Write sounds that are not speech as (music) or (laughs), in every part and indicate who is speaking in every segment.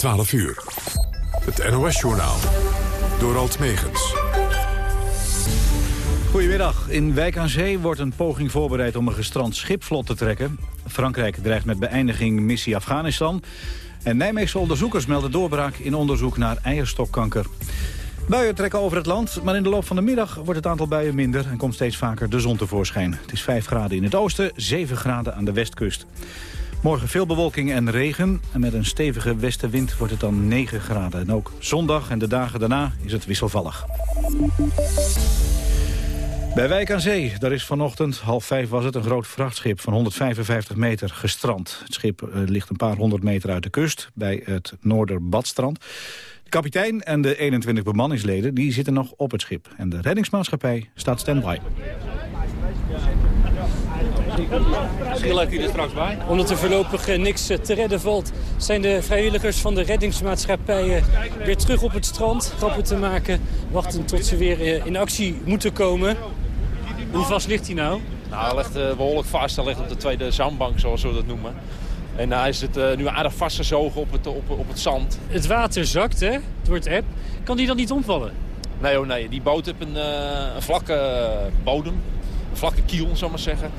Speaker 1: 12 uur. Het NOS-journaal. Door Alt Megens.
Speaker 2: Goedemiddag. In Wijk aan Zee wordt een poging voorbereid om een gestrand schip vlot te trekken. Frankrijk dreigt met beëindiging missie Afghanistan. En Nijmeegse onderzoekers melden doorbraak in onderzoek naar eierstokkanker. Buien trekken over het land, maar in de loop van de middag wordt het aantal buien minder... en komt steeds vaker de zon tevoorschijn. Het is 5 graden in het oosten, 7 graden aan de westkust. Morgen veel bewolking en regen. En met een stevige westenwind wordt het dan 9 graden. En ook zondag en de dagen daarna is het wisselvallig. Bij Wijk aan Zee, daar is vanochtend, half vijf was het, een groot vrachtschip van 155 meter gestrand. Het schip uh, ligt een paar honderd meter uit de kust, bij het Noorderbadstrand. De kapitein en de 21 bemanningsleden die zitten nog op het schip. En de reddingsmaatschappij staat standby.
Speaker 3: Misschien lijkt u er straks bij. Omdat er voorlopig eh, niks eh, te redden valt... zijn de vrijwilligers van de reddingsmaatschappijen weer terug op het strand. Grappen te maken, wachten tot ze weer eh, in actie moeten komen. Hoe vast ligt hij nou?
Speaker 4: Nou, hij ligt behoorlijk vast. Hij ligt op de tweede zandbank, zoals we dat noemen. En hij is het nu aardig vastgezogen op het, op, op het zand.
Speaker 3: Het water zakt, hè? Het wordt eb. Kan die dan niet omvallen?
Speaker 4: Nee, oh nee. Die boot heeft een, een vlakke bodem. Een vlakke kiel, zal ik maar zeggen.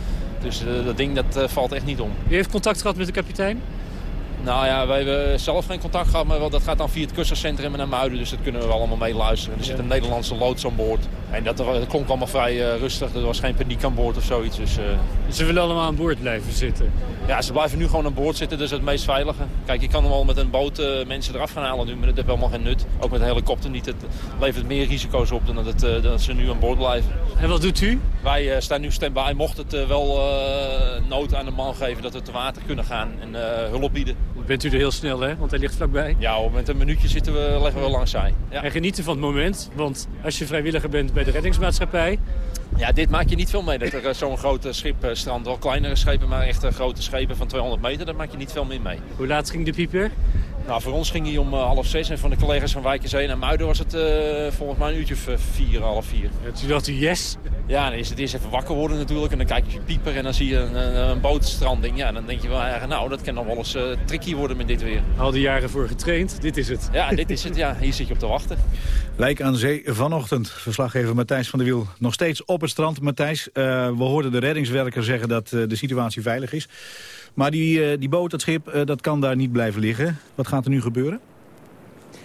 Speaker 4: Dus uh, dat ding dat, uh, valt echt niet om.
Speaker 3: U heeft contact gehad met de kapitein?
Speaker 4: Nou ja, wij hebben zelf geen contact gehad, maar dat gaat dan via het kustcentrum naar Muiden. Dus dat kunnen we allemaal meeluisteren. Er zit een Nederlandse loods aan boord. En dat, dat klonk allemaal vrij uh, rustig. Er was geen paniek aan boord of zoiets. Dus, uh...
Speaker 3: Ze willen allemaal aan boord blijven zitten?
Speaker 4: Ja, ze blijven nu gewoon aan boord zitten. Dus het meest veilige. Kijk, je kan wel met een boot uh, mensen eraf gaan halen nu. Maar dat heeft helemaal geen nut. Ook met een helikopter niet. Het levert meer risico's op dan dat, dat ze nu aan boord blijven.
Speaker 3: En wat doet u?
Speaker 4: Wij staan nu stand-by. Mocht het wel nood aan de man geven dat we te water kunnen gaan. En hulp bieden.
Speaker 3: Bent u er heel snel, hè? Want hij ligt vlakbij.
Speaker 4: Ja, met een minuutje zitten we, leggen we langs zij. Ja.
Speaker 3: En genieten van het moment. Want als je vrijwilliger bent bij de reddingsmaatschappij...
Speaker 4: Ja, dit maak je niet veel mee. Dat er zo'n groot schip strandt. Wel kleinere schepen, maar echt grote schepen van 200 meter. Daar maak je niet veel meer mee.
Speaker 3: Hoe laat ging de pieper?
Speaker 4: Nou, voor ons ging hij om uh, half zes. En van de collega's van Wijkenzee naar Muiden was het uh, volgens mij een uurtje of uh, vier, half vier.
Speaker 3: Ja, toen dacht u yes?
Speaker 4: Ja, dan is het eerst even wakker worden natuurlijk. En dan kijk je op je pieper en dan zie je een, een, een bootstranding. Ja, dan denk je wel, ja, nou, dat kan nog wel eens tricky worden met dit weer.
Speaker 3: Al die jaren voor getraind, dit is het.
Speaker 4: Ja, dit is het. Ja, hier zit je op te wachten.
Speaker 2: Wijk aan zee vanochtend. Verslaggever Matthijs van der Wiel nog steeds op het strand. Matthijs, we hoorden de reddingswerker zeggen dat de situatie veilig is. Maar die, die boot, dat schip, dat kan daar niet blijven liggen. Wat gaat er nu gebeuren?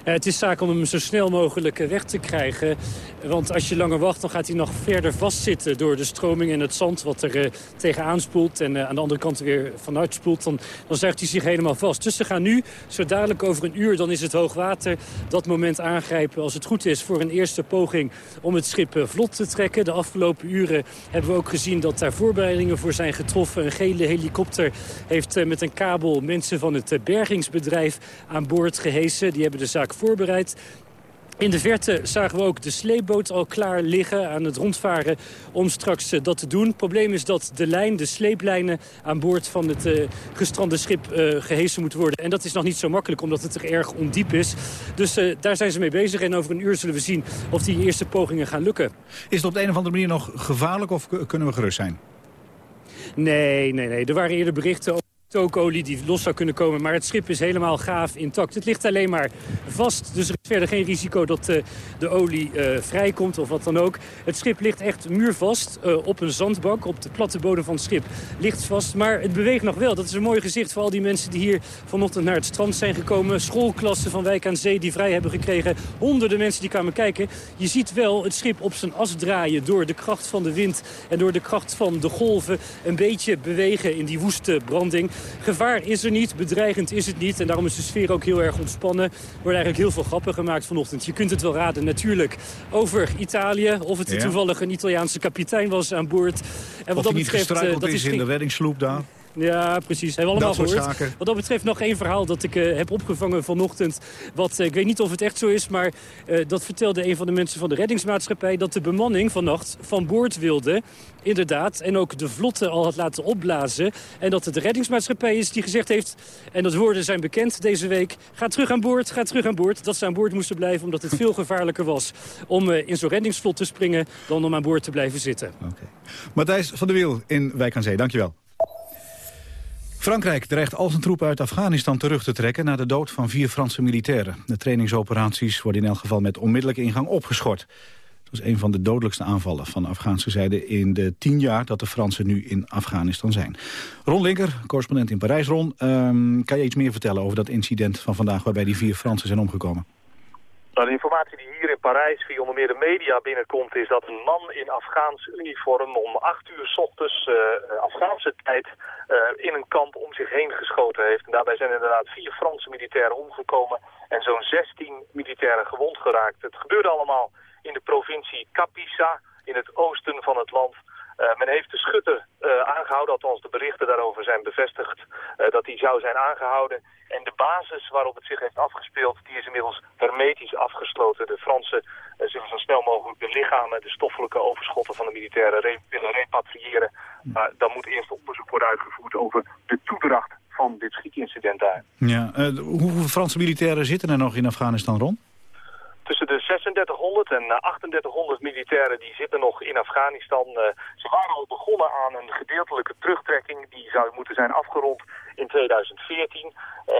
Speaker 3: Uh, het is zaak om hem zo snel mogelijk weg te krijgen. Want als je langer wacht, dan gaat hij nog verder vastzitten... door de stroming en het zand wat er uh, tegenaan spoelt... en uh, aan de andere kant weer vanuit spoelt. Dan, dan zuigt hij zich helemaal vast. Dus ze gaan nu, zo dadelijk over een uur, dan is het hoogwater... dat moment aangrijpen, als het goed is, voor een eerste poging... om het schip vlot te trekken. De afgelopen uren hebben we ook gezien dat daar voorbereidingen voor zijn getroffen. Een gele helikopter heeft met een kabel mensen van het bergingsbedrijf aan boord gehesen. Die hebben de zaak voorbereid. In de verte zagen we ook de sleepboot al klaar liggen aan het rondvaren om straks uh, dat te doen. Het probleem is dat de lijn, de sleeplijnen aan boord van het uh, gestrande schip uh, gehesen moeten worden. En dat is nog niet zo makkelijk omdat het er erg ondiep is. Dus daar zijn ze mee bezig en over een uur zullen we zien of die eerste pogingen gaan lukken.
Speaker 2: Is het op de een of andere manier nog gevaarlijk of kunnen we gerust zijn?
Speaker 3: Nee, nee, nee. Er waren eerder berichten over stookolie die los zou kunnen komen. Maar het schip is helemaal gaaf intact. Het ligt alleen maar vast, dus er is verder geen risico dat uh, de olie uh, vrijkomt of wat dan ook. Het schip ligt echt muurvast uh, op een zandbank. Op de platte bodem van het schip ligt vast. Maar het beweegt nog wel. Dat is een mooi gezicht voor al die mensen die hier vanochtend naar het strand zijn gekomen. Schoolklassen van Wijk aan Zee die vrij hebben gekregen. Honderden mensen die kwamen kijken. Je ziet wel het schip op zijn as draaien door de kracht van de wind en door de kracht van de golven. Een beetje bewegen in die woeste branding. Gevaar is er niet, bedreigend is het niet. En daarom is de sfeer ook heel erg ontspannen. Er worden eigenlijk heel veel grappen gemaakt vanochtend. Je kunt het wel raden natuurlijk over Italië. Of het ja. toevallig een Italiaanse kapitein was aan boord.
Speaker 2: En wat of dat betreft, uh, dat is in de reddingssloep daar.
Speaker 3: Ja, precies. Hebben we allemaal gehoord. Zaken. Wat dat betreft nog één verhaal dat ik uh, heb opgevangen vanochtend. Wat, uh, ik weet niet of het echt zo is, maar uh, dat vertelde een van de mensen van de reddingsmaatschappij... dat de bemanning vannacht van boord wilde, inderdaad. En ook de vlotte al had laten opblazen. En dat het de reddingsmaatschappij is die gezegd heeft... en dat woorden zijn bekend deze week... ga terug aan boord, ga terug aan boord. Dat ze aan boord moesten blijven omdat het veel gevaarlijker was... om in zo'n reddingsvlot te springen dan om aan boord te blijven zitten.
Speaker 2: Okay. Matthijs van der Wiel in Wijk aan Zee, dankjewel. Frankrijk dreigt al zijn troepen uit Afghanistan terug te trekken... na de dood van vier Franse militairen. De trainingsoperaties worden in elk geval met onmiddellijke ingang opgeschort. Het was een van de dodelijkste aanvallen van de Afghaanse zijde... in de tien jaar dat de Fransen nu in Afghanistan zijn. Ron Linker, correspondent in Parijs. Ron, um, kan je iets meer vertellen over dat incident van vandaag... waarbij die vier Fransen zijn omgekomen?
Speaker 5: Nou, de informatie die hier in Parijs via onder meer de media binnenkomt... is dat een man in Afghaans uniform om acht uur s ochtends uh, Afghaanse tijd... Uh, in een kamp om zich heen geschoten heeft. En daarbij zijn inderdaad vier Franse militairen omgekomen... en zo'n 16 militairen gewond geraakt. Het gebeurde allemaal in de provincie Capisa, in het oosten van het land... Uh, men heeft de schutter uh, aangehouden, althans de berichten daarover zijn bevestigd dat hij zou zijn aangehouden. En de basis waarop het zich heeft afgespeeld, die is inmiddels hermetisch afgesloten. De Fransen zullen zo snel mogelijk de lichamen, de stoffelijke overschotten van de militairen re willen repatriëren. Maar dan moet eerst onderzoek worden uitgevoerd over de toedracht van dit schietincident daar.
Speaker 2: Ja, hoeveel Franse militairen zitten er nog in Afghanistan rond?
Speaker 5: tussen de 3600 en 3800 militairen die zitten nog in Afghanistan. Uh, ze waren al begonnen aan een gedeeltelijke terugtrekking. Die zou moeten zijn afgerond in 2014. Uh,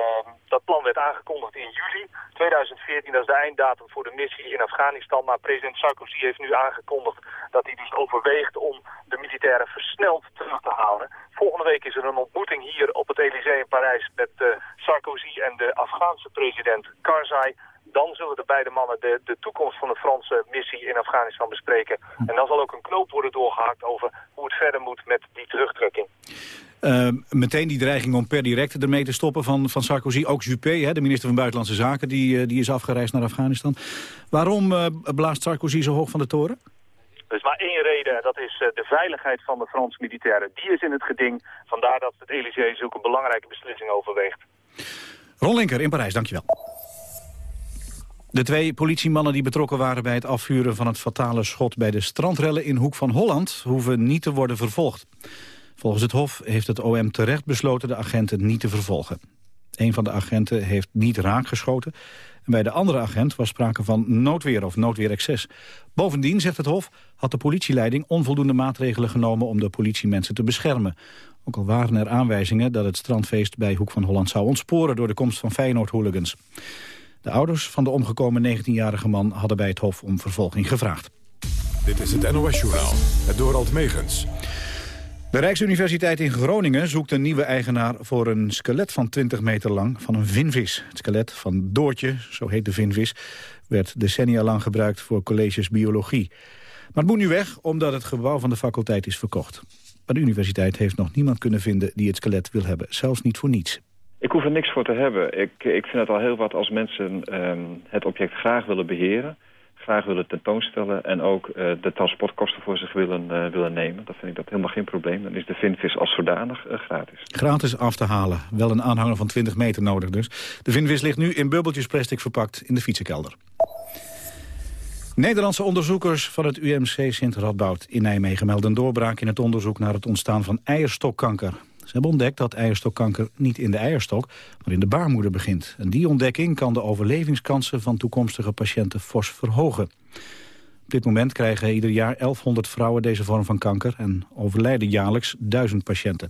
Speaker 5: dat plan werd aangekondigd in juli 2014. Dat is de einddatum voor de missie in Afghanistan. Maar president Sarkozy heeft nu aangekondigd dat hij dus overweegt om de militairen versneld terug te halen. Volgende week is er een ontmoeting hier op het Elysée in Parijs met uh, Sarkozy en de Afghaanse president Karzai dan zullen de beide mannen de, de toekomst van de Franse missie in Afghanistan bespreken. En dan zal ook een knoop worden doorgehakt over hoe het verder moet met die terugtrekking.
Speaker 2: Uh, meteen die dreiging om per direct ermee te stoppen van, van Sarkozy. Ook Juppé, hè, de minister van Buitenlandse Zaken, die, uh, die is afgereisd naar Afghanistan. Waarom uh, blaast Sarkozy zo hoog van de toren?
Speaker 5: Er is maar één reden, dat is de veiligheid van de Franse militairen. Die is in het geding, vandaar dat het Elysée zulke belangrijke beslissing overweegt.
Speaker 2: Ron Linker in Parijs, dankjewel. De twee politiemannen die betrokken waren bij het afvuren van het fatale schot bij de strandrellen in Hoek van Holland hoeven niet te worden vervolgd. Volgens het Hof heeft het OM terecht besloten de agenten niet te vervolgen. Een van de agenten heeft niet raakgeschoten. En bij de andere agent was sprake van noodweer of noodweerexces. Bovendien, zegt het Hof, had de politieleiding onvoldoende maatregelen genomen om de politiemensen te beschermen. Ook al waren er aanwijzingen dat het strandfeest bij Hoek van Holland zou ontsporen door de komst van Feyenoord-hooligans. De ouders van de omgekomen 19-jarige man hadden bij het Hof om vervolging gevraagd.
Speaker 1: Dit is het NOS-journaal, het Dorald Megens.
Speaker 2: De Rijksuniversiteit in Groningen zoekt een nieuwe eigenaar voor een skelet van 20 meter lang van een vinvis. Het skelet van Doortje, zo heet de vinvis, werd decennia lang gebruikt voor colleges biologie. Maar het moet nu weg omdat het gebouw van de faculteit is verkocht. Maar de universiteit heeft nog niemand kunnen vinden die het skelet wil hebben, zelfs niet voor niets.
Speaker 6: Ik hoef er niks voor te hebben. Ik, ik vind het al heel wat als mensen um, het object graag willen beheren. Graag willen tentoonstellen en ook uh, de transportkosten voor zich willen, uh, willen nemen. Dan vind ik dat helemaal geen probleem. Dan is de vinvis als zodanig uh, gratis.
Speaker 2: Gratis af te halen. Wel een aanhanger van 20 meter nodig dus. De vinvis ligt nu in bubbeltjes plastic verpakt in de fietsenkelder. Nederlandse onderzoekers van het UMC Sint-Radboud in Nijmegen melden doorbraak in het onderzoek naar het ontstaan van eierstokkanker. Ze hebben ontdekt dat eierstokkanker niet in de eierstok, maar in de baarmoeder begint. En die ontdekking kan de overlevingskansen van toekomstige patiënten fors verhogen. Op dit moment krijgen ieder jaar 1100 vrouwen deze vorm van kanker... en overlijden jaarlijks 1000 patiënten.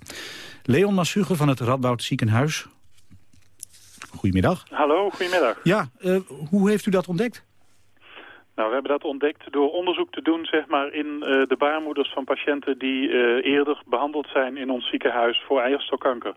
Speaker 2: Leon Massuge van het Radboud Ziekenhuis. Goedemiddag.
Speaker 7: Hallo, goedemiddag.
Speaker 2: Ja, uh, hoe heeft u dat ontdekt?
Speaker 7: Nou, we hebben dat ontdekt door onderzoek te doen zeg maar, in uh, de baarmoeders van patiënten die uh, eerder behandeld zijn in ons ziekenhuis voor eierstokkanker.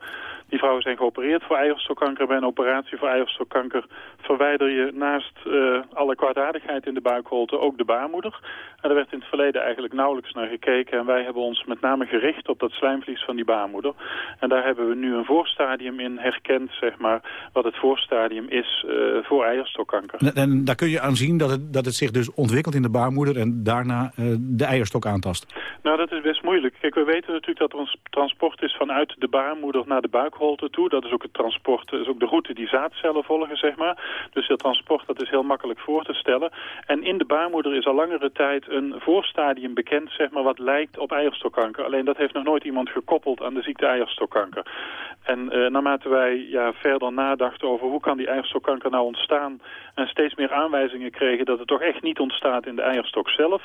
Speaker 7: Die vrouwen zijn geopereerd voor eierstokkanker. Bij een operatie voor eierstokkanker verwijder je naast uh, alle kwaadaardigheid in de buikholte ook de baarmoeder. En daar werd in het verleden eigenlijk nauwelijks naar gekeken. En wij hebben ons met name gericht op dat slijmvlies van die baarmoeder. En daar hebben we nu een voorstadium in herkend, zeg maar, wat het voorstadium is uh, voor eierstokkanker.
Speaker 2: En, en, daar kun je aan zien dat het, dat het zich dus ontwikkelt in de baarmoeder en daarna uh, de eierstok aantast.
Speaker 7: Nou, dat is best moeilijk. Kijk, we weten natuurlijk dat er een transport is vanuit de baarmoeder naar de buikholte toe. Dat is ook het transport, dat is ook de route die zaadcellen volgen, zeg maar. Dus dat transport, dat is heel makkelijk voor te stellen. En in de baarmoeder is al langere tijd een voorstadium bekend, zeg maar, wat lijkt op eierstokkanker. Alleen dat heeft nog nooit iemand gekoppeld aan de ziekte eierstokkanker. En uh, naarmate wij ja, verder nadachten over hoe kan die eierstokkanker nou ontstaan... en steeds meer aanwijzingen kregen dat het toch echt niet ontstaat in de eierstok zelf...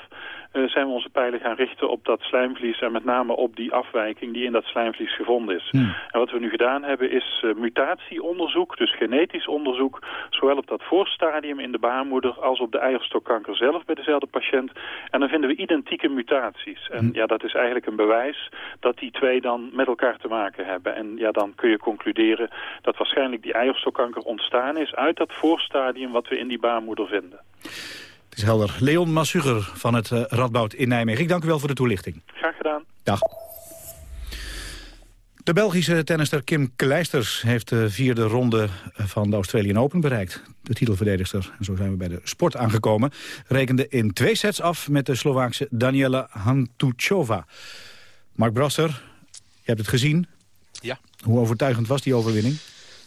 Speaker 7: Uh, zijn we onze pijlen gaan richten op dat slijmvlies... en met name op die afwijking die in dat slijmvlies gevonden is. Hmm. En wat we nu gedaan gedaan hebben is uh, mutatieonderzoek, dus genetisch onderzoek, zowel op dat voorstadium in de baarmoeder als op de eierstokkanker zelf bij dezelfde patiënt. En dan vinden we identieke mutaties. En hm. ja, dat is eigenlijk een bewijs dat die twee dan met elkaar te maken hebben. En ja, dan kun je concluderen dat waarschijnlijk die eierstokkanker ontstaan is uit dat voorstadium wat we in die baarmoeder vinden.
Speaker 2: Het is helder. Leon Massuger van het uh, Radboud in Nijmegen. Ik dank u wel voor de toelichting.
Speaker 7: Graag gedaan.
Speaker 2: Dag. De Belgische tennister Kim Kleisters heeft de vierde ronde van de Australian Open bereikt. De titelverdedigster, en zo zijn we bij de sport aangekomen, rekende in twee sets af met de Slovaakse Daniela Hantuchova. Mark Brasser, je hebt het gezien.
Speaker 8: Ja.
Speaker 2: Hoe overtuigend was die overwinning?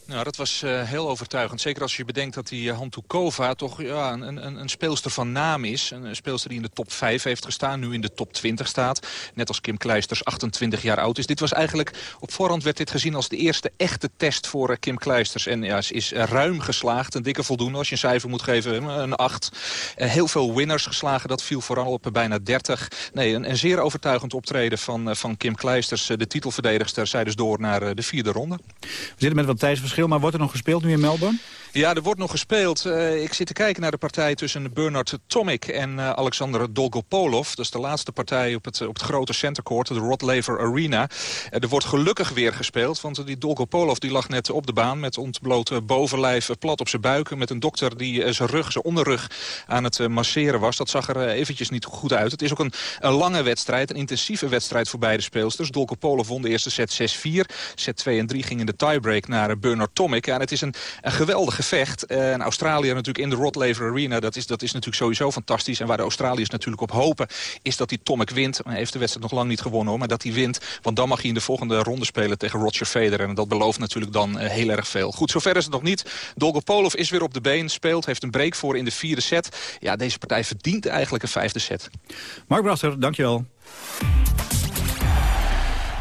Speaker 8: Nou, dat was uh, heel overtuigend. Zeker als je bedenkt dat die uh, Hantukova toch ja, een, een, een speelster van naam is. Een, speelster die in de top 5 heeft gestaan, nu in de top 20 staat. Net als Kim Kleisters 28 jaar oud is. Dit was eigenlijk, op voorhand werd dit gezien als de eerste echte test voor uh, Kim Kleisters. En ja, ze is ruim geslaagd, een dikke voldoende als je een cijfer moet geven, een 8. heel veel winners geslagen, dat viel vooral op bijna 30. Nee, een, een zeer overtuigend optreden van, van Kim Kleisters. de titelverdedigster, zij dus door naar de vierde ronde.
Speaker 2: We zitten met wat tijdsverschil maar wordt er nog gespeeld nu in Melbourne?
Speaker 8: Ja, er wordt nog gespeeld. Uh, ik zit te kijken naar de partij tussen Bernard Tomic en uh, Alexander Dolgopolov. Dat is de laatste partij op het, op het grote centercourt, de Rod Laver Arena. Uh, er wordt gelukkig weer gespeeld, want die Dolgopolov die lag net op de baan... met ontbloot bovenlijf plat op zijn buik. Met een dokter die zijn rug, zijn onderrug aan het masseren was. Dat zag er eventjes niet goed uit. Het is ook een, lange wedstrijd, een intensieve wedstrijd voor beide speelsters. Dolgopolov won de eerste set 6-4. Set 2 en 3 gingen in de tiebreak naar Bernard Tomic. Ja, en het is een, een geweldige gevecht. Eh, en Australië natuurlijk in de Rod Laver Arena, dat is, dat is natuurlijk sowieso fantastisch. En waar de Australiërs natuurlijk op hopen, is dat die Tomic wint. Hij heeft de wedstrijd nog lang niet gewonnen maar dat hij wint. Want dan mag hij in de volgende ronde spelen tegen Roger Federer. En dat belooft natuurlijk dan uh, heel erg veel. Goed, zover is het nog niet. Dolgopolov is weer op de been, speelt, heeft een break voor in de vierde set. Ja, deze partij verdient eigenlijk een vijfde set.
Speaker 2: Mark Brasser, dankjewel.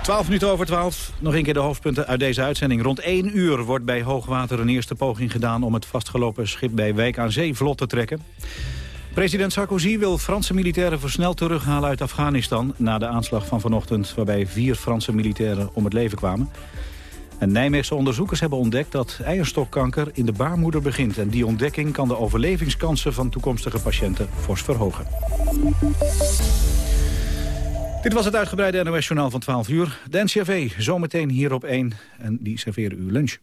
Speaker 2: 12 minuten over 12. Nog een keer de hoofdpunten uit deze uitzending. Rond 1 uur wordt bij hoogwater een eerste poging gedaan... om het vastgelopen schip bij Wijk aan Zee vlot te trekken. President Sarkozy wil Franse militairen versneld terughalen uit Afghanistan... na de aanslag van vanochtend waarbij vier Franse militairen om het leven kwamen. En Nijmeegse onderzoekers hebben ontdekt dat eierstokkanker in de baarmoeder begint. En die ontdekking kan de overlevingskansen van toekomstige patiënten fors verhogen. Dit was het uitgebreide NOS-journaal van 12 uur. De NCRV zometeen hier op 1 en die serveren u lunch.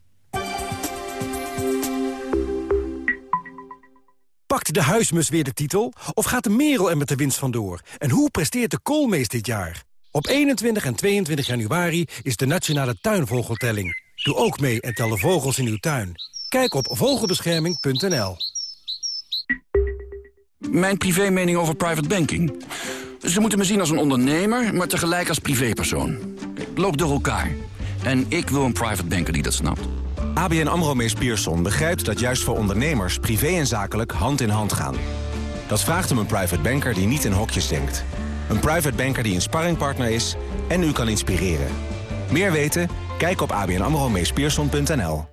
Speaker 9: Pakt de huismus weer de titel? Of gaat de merel er met de winst vandoor? En hoe presteert de koolmees dit jaar? Op 21 en 22 januari is de Nationale Tuinvogeltelling. Doe ook mee en tel de vogels in uw tuin. Kijk op vogelbescherming.nl
Speaker 10: Mijn privé mening over private banking... Ze moeten me zien als een ondernemer, maar tegelijk als privépersoon. Ik loop door elkaar. En ik wil een private banker die dat snapt.
Speaker 11: ABN AMRO Mees Pierson begrijpt dat juist voor ondernemers... privé en zakelijk hand in hand gaan. Dat vraagt om een private banker die niet in hokjes denkt. Een private banker die een sparringpartner is en u kan inspireren. Meer weten? Kijk op abnamromeespierson.nl.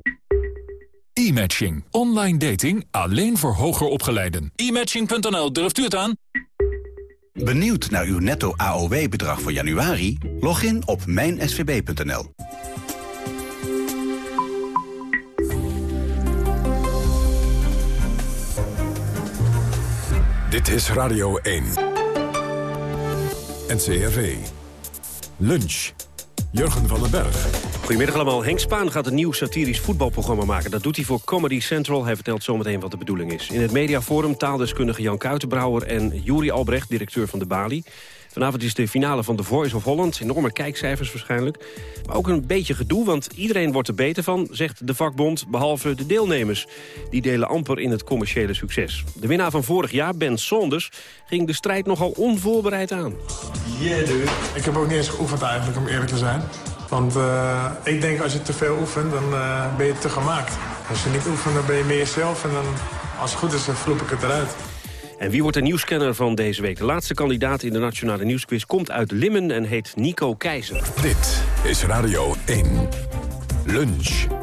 Speaker 12: E-matching. Online dating alleen voor hoger opgeleiden. E-matching.nl, durft u het aan?
Speaker 13: Benieuwd naar uw netto AOW-bedrag voor januari? Log in op mijnsvb.nl.
Speaker 1: Dit is Radio 1. NCRV. Lunch. Jurgen van den Berg.
Speaker 14: Goedemiddag allemaal. Henk Spaan gaat een nieuw satirisch voetbalprogramma maken. Dat doet hij voor Comedy Central. Hij vertelt zometeen wat de bedoeling is. In het mediaforum taaldeskundige Jan Kuitenbrouwer en Juri Albrecht, directeur van de Bali. Vanavond is de finale van The Voice of Holland. Enorme kijkcijfers waarschijnlijk. Maar ook een beetje gedoe, want iedereen wordt er beter van, zegt de vakbond, behalve de deelnemers. Die delen amper in het commerciële succes. De winnaar van vorig jaar, Ben Saunders, ging de strijd nogal onvoorbereid aan.
Speaker 15: Yeah, dude. Ik heb ook niet eens geoefend eigenlijk, om eerlijk te zijn. Want uh, ik denk als je te veel oefent, dan uh, ben je te gemaakt. Als je niet oefent, dan ben je meer jezelf. En dan, als het goed is, dan vloep ik het eruit.
Speaker 14: En wie wordt de nieuwscanner van deze week? De laatste kandidaat in de Nationale Nieuwsquiz komt uit Limmen en heet Nico Keizer.
Speaker 1: Dit is Radio 1. Lunch.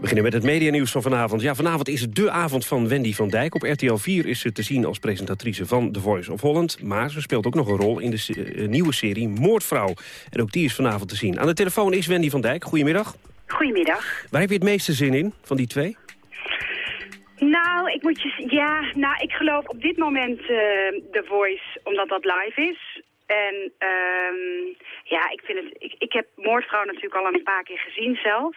Speaker 14: We beginnen met het medianieuws van vanavond. Ja, vanavond is het de avond van Wendy van Dijk. Op RTL 4 is ze te zien als presentatrice van The Voice of Holland. Maar ze speelt ook nog een rol in de uh, nieuwe serie Moordvrouw. En ook die is vanavond te zien. Aan de telefoon is Wendy van Dijk. Goedemiddag.
Speaker 16: Goedemiddag.
Speaker 14: Waar heb je het meeste zin in van die twee?
Speaker 16: Nou, ik moet je... Ja, nou, ik geloof op dit moment uh, The Voice, omdat dat live is. En um, ja, ik vind het... Ik, ik heb Moordvrouw natuurlijk al een paar keer gezien zelf.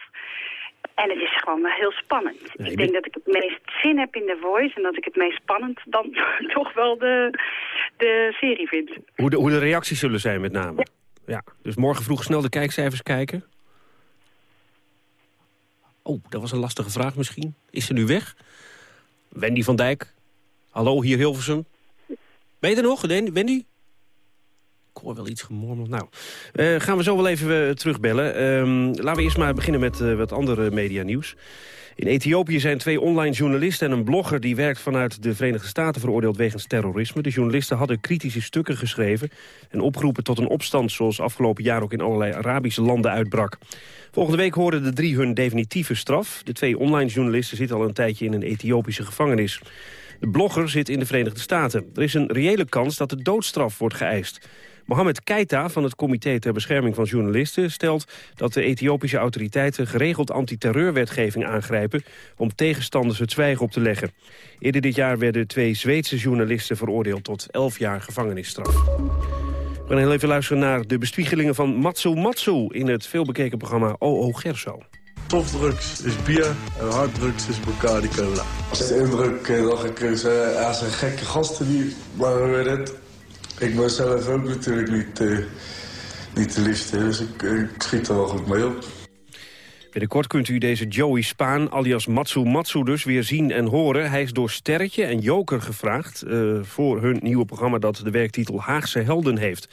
Speaker 16: En het is gewoon wel heel spannend. Nee, ik denk dat ik het meest zin heb in The Voice... en dat ik het meest spannend dan (laughs) toch wel de, de serie vind.
Speaker 14: Hoe de, hoe de reacties zullen zijn met name. Ja. ja. Dus morgen vroeg snel de kijkcijfers kijken. Oh, dat was een lastige vraag misschien. Is ze nu weg? Wendy van Dijk. Hallo, hier Hilversum. Ben je er nog, Wendy? Ik hoor wel iets gemormeld. Nou, uh, gaan we zo wel even uh, terugbellen. Uh, laten we eerst maar beginnen met uh, wat andere medianieuws. In Ethiopië zijn twee online journalisten en een blogger... die werkt vanuit de Verenigde Staten veroordeeld wegens terrorisme. De journalisten hadden kritische stukken geschreven... en opgeroepen tot een opstand zoals afgelopen jaar ook in allerlei Arabische landen uitbrak. Volgende week horen de drie hun definitieve straf. De twee online journalisten zitten al een tijdje in een Ethiopische gevangenis. De blogger zit in de Verenigde Staten. Er is een reële kans dat de doodstraf wordt geëist. Mohamed Keita van het Comité ter Bescherming van Journalisten stelt dat de Ethiopische autoriteiten geregeld antiterreurwetgeving aangrijpen om tegenstanders het zwijgen op te leggen. Eerder dit jaar werden twee Zweedse journalisten veroordeeld tot 11 jaar gevangenisstraf. We gaan heel even luisteren naar de bespiegelingen van Matsu Matsu in het veelbekeken programma OO Gerso.
Speaker 17: Softdrugs is bier en harddrugs is Bacardi Cola.
Speaker 18: Als de indruk dat ik ze, zijn gekke gasten die, maar we het. Ik ben zelf ook natuurlijk niet, uh, niet de liefste, dus ik, schiet er wel goed mee op.
Speaker 14: Binnenkort kunt u deze Joey Spaan, alias Matsu Matsu dus, weer zien en horen. Hij is door Sterretje en Joker gevraagd uh, voor hun nieuwe programma... dat de werktitel Haagse Helden heeft.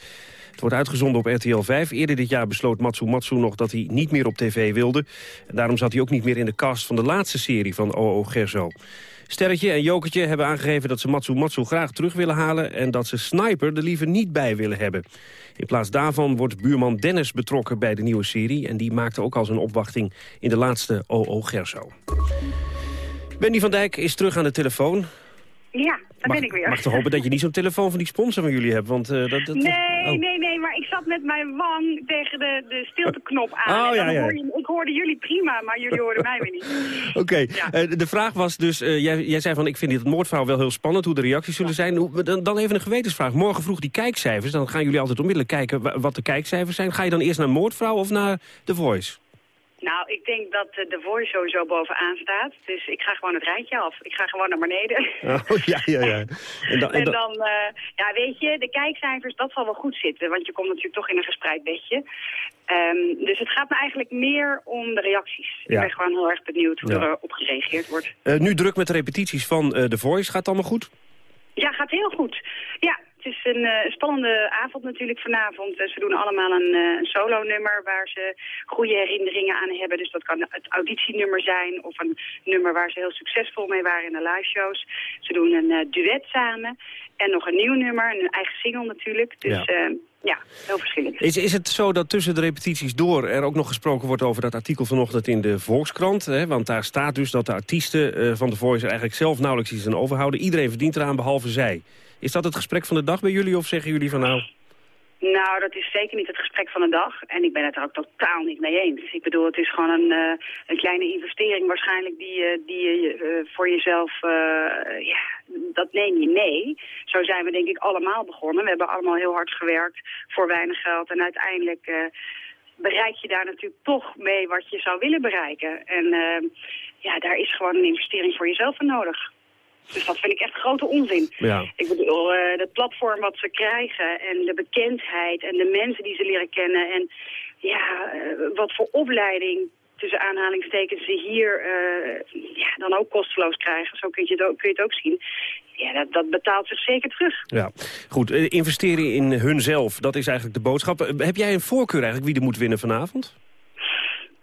Speaker 14: Het wordt uitgezonden op RTL 5. Eerder dit jaar besloot Matsu Matsu nog dat hij niet meer op tv wilde. En daarom zat hij ook niet meer in de cast van de laatste serie van OO Gerso. Sterretje en Jokertje hebben aangegeven dat ze Matsu Matsu graag terug willen halen... en dat ze Sniper er liever niet bij willen hebben. In plaats daarvan wordt buurman Dennis betrokken bij de nieuwe serie... en die maakte ook al zijn opwachting in de laatste OO Gerso. Benny van Dijk is terug aan de telefoon.
Speaker 16: Ja, daar
Speaker 14: mag,
Speaker 16: ben ik weer.
Speaker 14: mag toch hopen dat je niet zo'n telefoon van die sponsor van jullie hebt? Want, uh, dat, dat,
Speaker 16: nee, oh. nee, nee, maar ik zat met mijn wang tegen de, de stilteknop aan.
Speaker 14: Oh, ja, ja.
Speaker 16: Hoor je, ik hoorde jullie prima, maar jullie hoorden mij weer niet. (laughs)
Speaker 14: Oké, okay. ja. uh, de vraag was dus, uh, jij, jij zei van ik vind dit moordverhaal wel heel spannend, hoe de reacties zullen zijn. Hoe, dan, dan even een gewetensvraag. Morgen vroeg die kijkcijfers, dan gaan jullie altijd onmiddellijk kijken wat de kijkcijfers zijn. Ga je dan eerst naar Moordvrouw of naar The Voice?
Speaker 16: Nou, ik denk dat de Voice sowieso bovenaan staat. Dus ik ga gewoon het rijtje af. Ik ga gewoon naar beneden. (laughs)
Speaker 14: Oh, ja, ja, ja. (laughs)
Speaker 16: En dan, en dan uh, ja, weet je, de kijkcijfers, dat zal wel goed zitten. Want je komt natuurlijk toch in een gespreid bedje. Um, dus het gaat me eigenlijk meer om de reacties. Ja. Ik ben gewoon heel erg benieuwd hoe ja. erop gereageerd wordt.
Speaker 14: Uh, nu druk met de repetities van uh, The Voice. Gaat het allemaal goed?
Speaker 16: Ja, gaat heel goed. Ja, het is een uh, spannende avond natuurlijk vanavond. ze doen allemaal een, uh, een solo-nummer waar ze goede herinneringen aan hebben. Dus dat kan het auditienummer zijn of een nummer waar ze heel succesvol mee waren in de live-shows. Ze doen een uh, duet samen en nog een nieuw nummer, een eigen single natuurlijk. Dus ja. ja, heel verschillend.
Speaker 14: Is, is het zo dat tussen de repetities door er ook nog gesproken wordt over dat artikel vanochtend in de Volkskrant? Hè? Want daar staat dus dat de artiesten van de Voice er eigenlijk zelf nauwelijks iets aan overhouden. Iedereen verdient eraan behalve zij. Is dat het gesprek van de dag bij jullie of zeggen jullie van nou...
Speaker 16: Nou, dat is zeker niet het gesprek van de dag. En ik ben het er ook totaal niet mee eens. Ik bedoel, het is gewoon een, uh, een kleine investering waarschijnlijk die, die je uh, voor jezelf, ja, dat neem je mee. Zo zijn we denk ik allemaal begonnen. We hebben allemaal heel hard gewerkt voor weinig geld. En uiteindelijk bereik je daar natuurlijk toch mee wat je zou willen bereiken. En ja, daar is gewoon een investering voor jezelf voor nodig. Dus dat vind ik echt grote onzin.
Speaker 14: Ja.
Speaker 16: Ik bedoel, uh, het platform wat ze krijgen en de bekendheid en de mensen die ze leren kennen... en ja, uh, wat voor opleiding tussen aanhalingstekens ze hier uh, ja, dan ook kosteloos krijgen. Zo kun je het ook, kun je het ook zien. Ja, dat, dat betaalt zich zeker terug.
Speaker 14: Ja, goed. investeren in hunzelf, dat is eigenlijk de boodschap. Heb jij een voorkeur eigenlijk wie er moet winnen vanavond?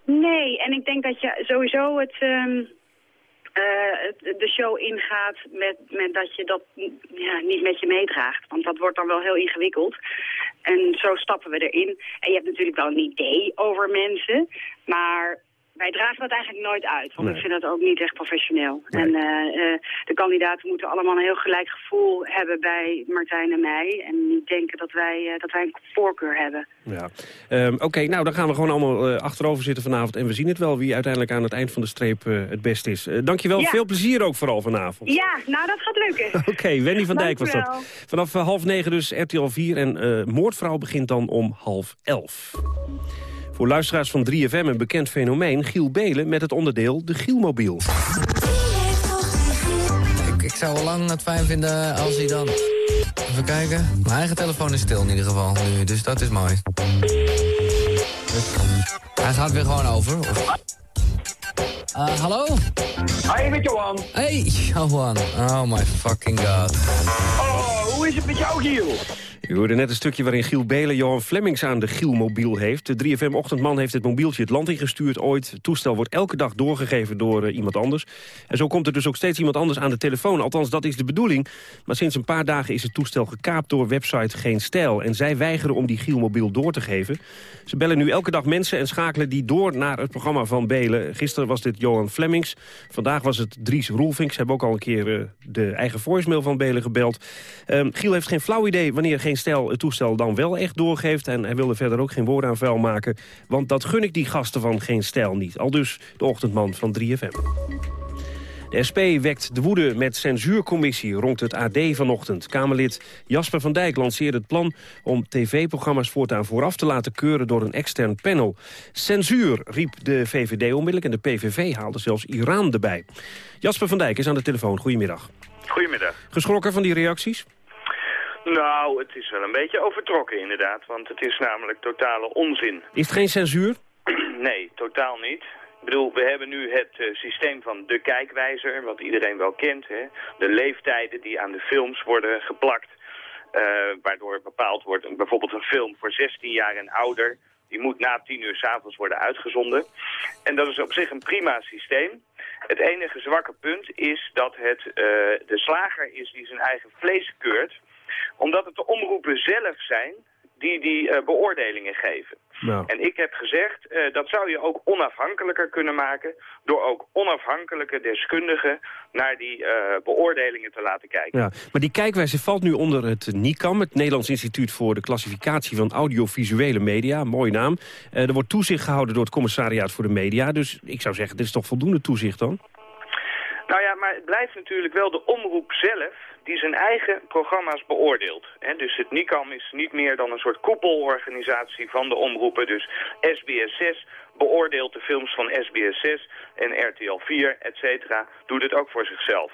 Speaker 16: Nee, en ik denk dat je sowieso het, ehm, eh, de show ingaat met, met dat je dat ja, niet met je meedraagt. Want dat wordt dan wel heel ingewikkeld. En zo stappen we erin. En je hebt natuurlijk wel een idee over mensen, maar... Wij dragen dat eigenlijk nooit uit, want
Speaker 14: Nee.
Speaker 16: ik vind dat ook niet echt professioneel. En eh, eh, de kandidaten moeten allemaal een heel gelijk gevoel hebben bij Martijn en mij. En niet denken dat wij, eh, dat wij een voorkeur hebben.
Speaker 14: Ja. Ehm, Oké, nou dan gaan we gewoon allemaal achterover zitten vanavond. En we zien het wel wie uiteindelijk aan het eind van de streep het best is. Dankjewel,
Speaker 16: Ja.
Speaker 14: veel plezier ook vooral vanavond.
Speaker 16: Ja, nou dat gaat lukken. (laughs)
Speaker 14: Oké, Wendy van Dijk was dat. Vanaf half negen dus RTL 4 en eh, Moordvrouw begint dan om half elf. Voor luisteraars van 3FM een bekend fenomeen... Giel Belen met het onderdeel de Gielmobiel.
Speaker 19: Ik, ik zou wel lang het fijn vinden als hij dan... Even kijken. Mijn eigen telefoon is stil in ieder geval nu, dus dat is mooi. Hij gaat weer gewoon over. Eh, hallo?
Speaker 20: Hi, met Johan.
Speaker 19: Hey, Johan. Oh my fucking god.
Speaker 20: Oh, is het jou, Giel?
Speaker 14: U hoorde net een stukje waarin Giel Belen Johan Flemmings aan de Gielmobiel heeft. De 3FM-ochtendman heeft het mobieltje het land ingestuurd ooit. Het toestel wordt elke dag doorgegeven door eh, iemand anders. En zo komt er dus ook steeds iemand anders aan de telefoon. Althans, dat is de bedoeling. Maar sinds een paar dagen is het toestel gekaapt door website Geen Stijl. En zij weigeren om die Gielmobiel door te geven. Ze bellen nu elke dag mensen en schakelen die door naar het programma van Belen. Gisteren was dit Johan Flemmings. Vandaag was het Dries Roelvink. Ze hebben ook al een keer eh, de eigen voicemail van Belen gebeld. Ehm, Giel heeft geen flauw idee wanneer Geen Stijl het toestel dan wel echt doorgeeft. En hij wil er verder ook geen woord aan vuil maken. Want dat gun ik die gasten van Geen Stijl niet. Al dus de ochtendman van 3FM. De SP wekt de woede met censuurcommissie rond het AD vanochtend. Kamerlid Jasper van Dijk lanceerde het plan om tv-programma's voortaan vooraf te laten keuren door een extern panel. Censuur, riep de VVD onmiddellijk en de PVV haalde zelfs Iran erbij. Jasper van Dijk is aan de telefoon. Goedemiddag.
Speaker 21: Goedemiddag.
Speaker 14: Geschrokken van die reacties?
Speaker 21: Nou, het is wel een beetje overtrokken inderdaad, want het is namelijk totale onzin.
Speaker 14: Is het geen censuur? (clears throat)
Speaker 21: nee, totaal niet. Ik bedoel, we hebben nu het eh, systeem van de kijkwijzer, wat iedereen wel kent. Hè? De leeftijden die aan de films worden geplakt, eh, waardoor bepaald wordt, bijvoorbeeld een film voor 16 jaar en ouder, die moet na 10 uur s'avonds worden uitgezonden. En dat is op zich een prima systeem. Het enige zwakke punt is dat het eh, de slager is die zijn eigen vlees keurt omdat het de omroepen zelf zijn die die eh, beoordelingen geven.
Speaker 14: Nou.
Speaker 21: En ik heb gezegd, eh, dat zou je ook onafhankelijker kunnen maken... door ook onafhankelijke deskundigen naar die eh, beoordelingen te laten kijken.
Speaker 14: Ja, maar die kijkwijze valt nu onder het NICAM... het Nederlands Instituut voor de Klassificatie van Audiovisuele Media. Mooie naam. Er wordt toezicht gehouden door het Commissariaat voor de Media. Dus ik zou zeggen, dit is toch voldoende toezicht dan?
Speaker 21: Nou ja, maar het blijft natuurlijk wel de omroep zelf die zijn eigen programma's beoordeelt. Hè, dus het NICAM is niet meer dan een soort koepelorganisatie van de omroepen. Dus SBS 6 beoordeelt de films van SBS 6 en RTL 4, et cetera, doet het ook voor zichzelf.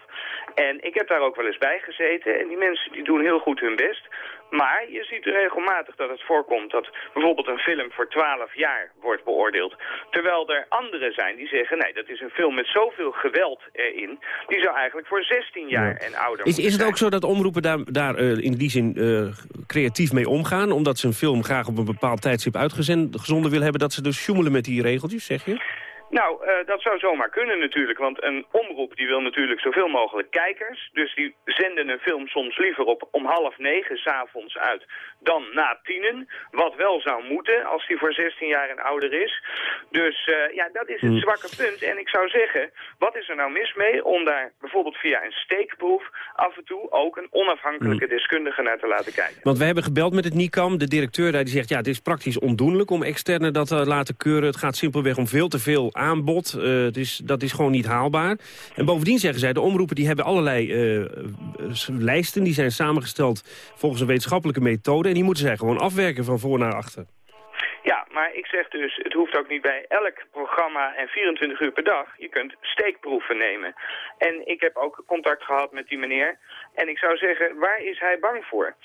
Speaker 21: En ik heb daar ook wel eens bij gezeten en die mensen die doen heel goed hun best. Maar je ziet regelmatig dat het voorkomt dat bijvoorbeeld een film voor 12 jaar wordt beoordeeld. Terwijl er anderen zijn die zeggen, nee, dat is een film met zoveel geweld erin. Die zou eigenlijk voor 16 jaar en ouder
Speaker 14: Is, is het ook zo dat omroepen daar, daar eh, in die zin eh, creatief mee omgaan? Omdat ze een film graag op een bepaald tijdstip uitgezonden willen hebben... dat ze dus sjoemelen met die regeltjes, zeg je?
Speaker 21: Nou, eh, dat zou zomaar kunnen natuurlijk, want een omroep die wil natuurlijk zoveel mogelijk kijkers. Dus die zenden een film soms liever op om half negen s'avonds uit dan na tienen. Wat wel zou moeten als die voor 16 jaar en ouder is. Dus eh, ja, dat is het
Speaker 14: Hmm.
Speaker 21: zwakke punt. En ik zou zeggen, wat is er nou mis mee om daar bijvoorbeeld via een steekproef af en toe ook een onafhankelijke deskundige naar te laten kijken?
Speaker 14: Want we hebben gebeld met het NICAM. De directeur daar die zegt, ja, het is praktisch ondoenlijk om externe dat te laten keuren. Het gaat simpelweg om veel te veel aanbod. Eh, het is, dat is gewoon niet haalbaar. En bovendien zeggen zij, de omroepen die hebben allerlei eh, eh, lijsten. Die zijn samengesteld volgens een wetenschappelijke methode. Die moeten zij gewoon afwerken van voor naar achter.
Speaker 21: Maar ik zeg dus, het hoeft ook niet bij elk programma en 24 uur per dag. Je kunt steekproeven nemen. En ik heb ook contact gehad met die meneer. En ik zou zeggen, waar is hij bang voor?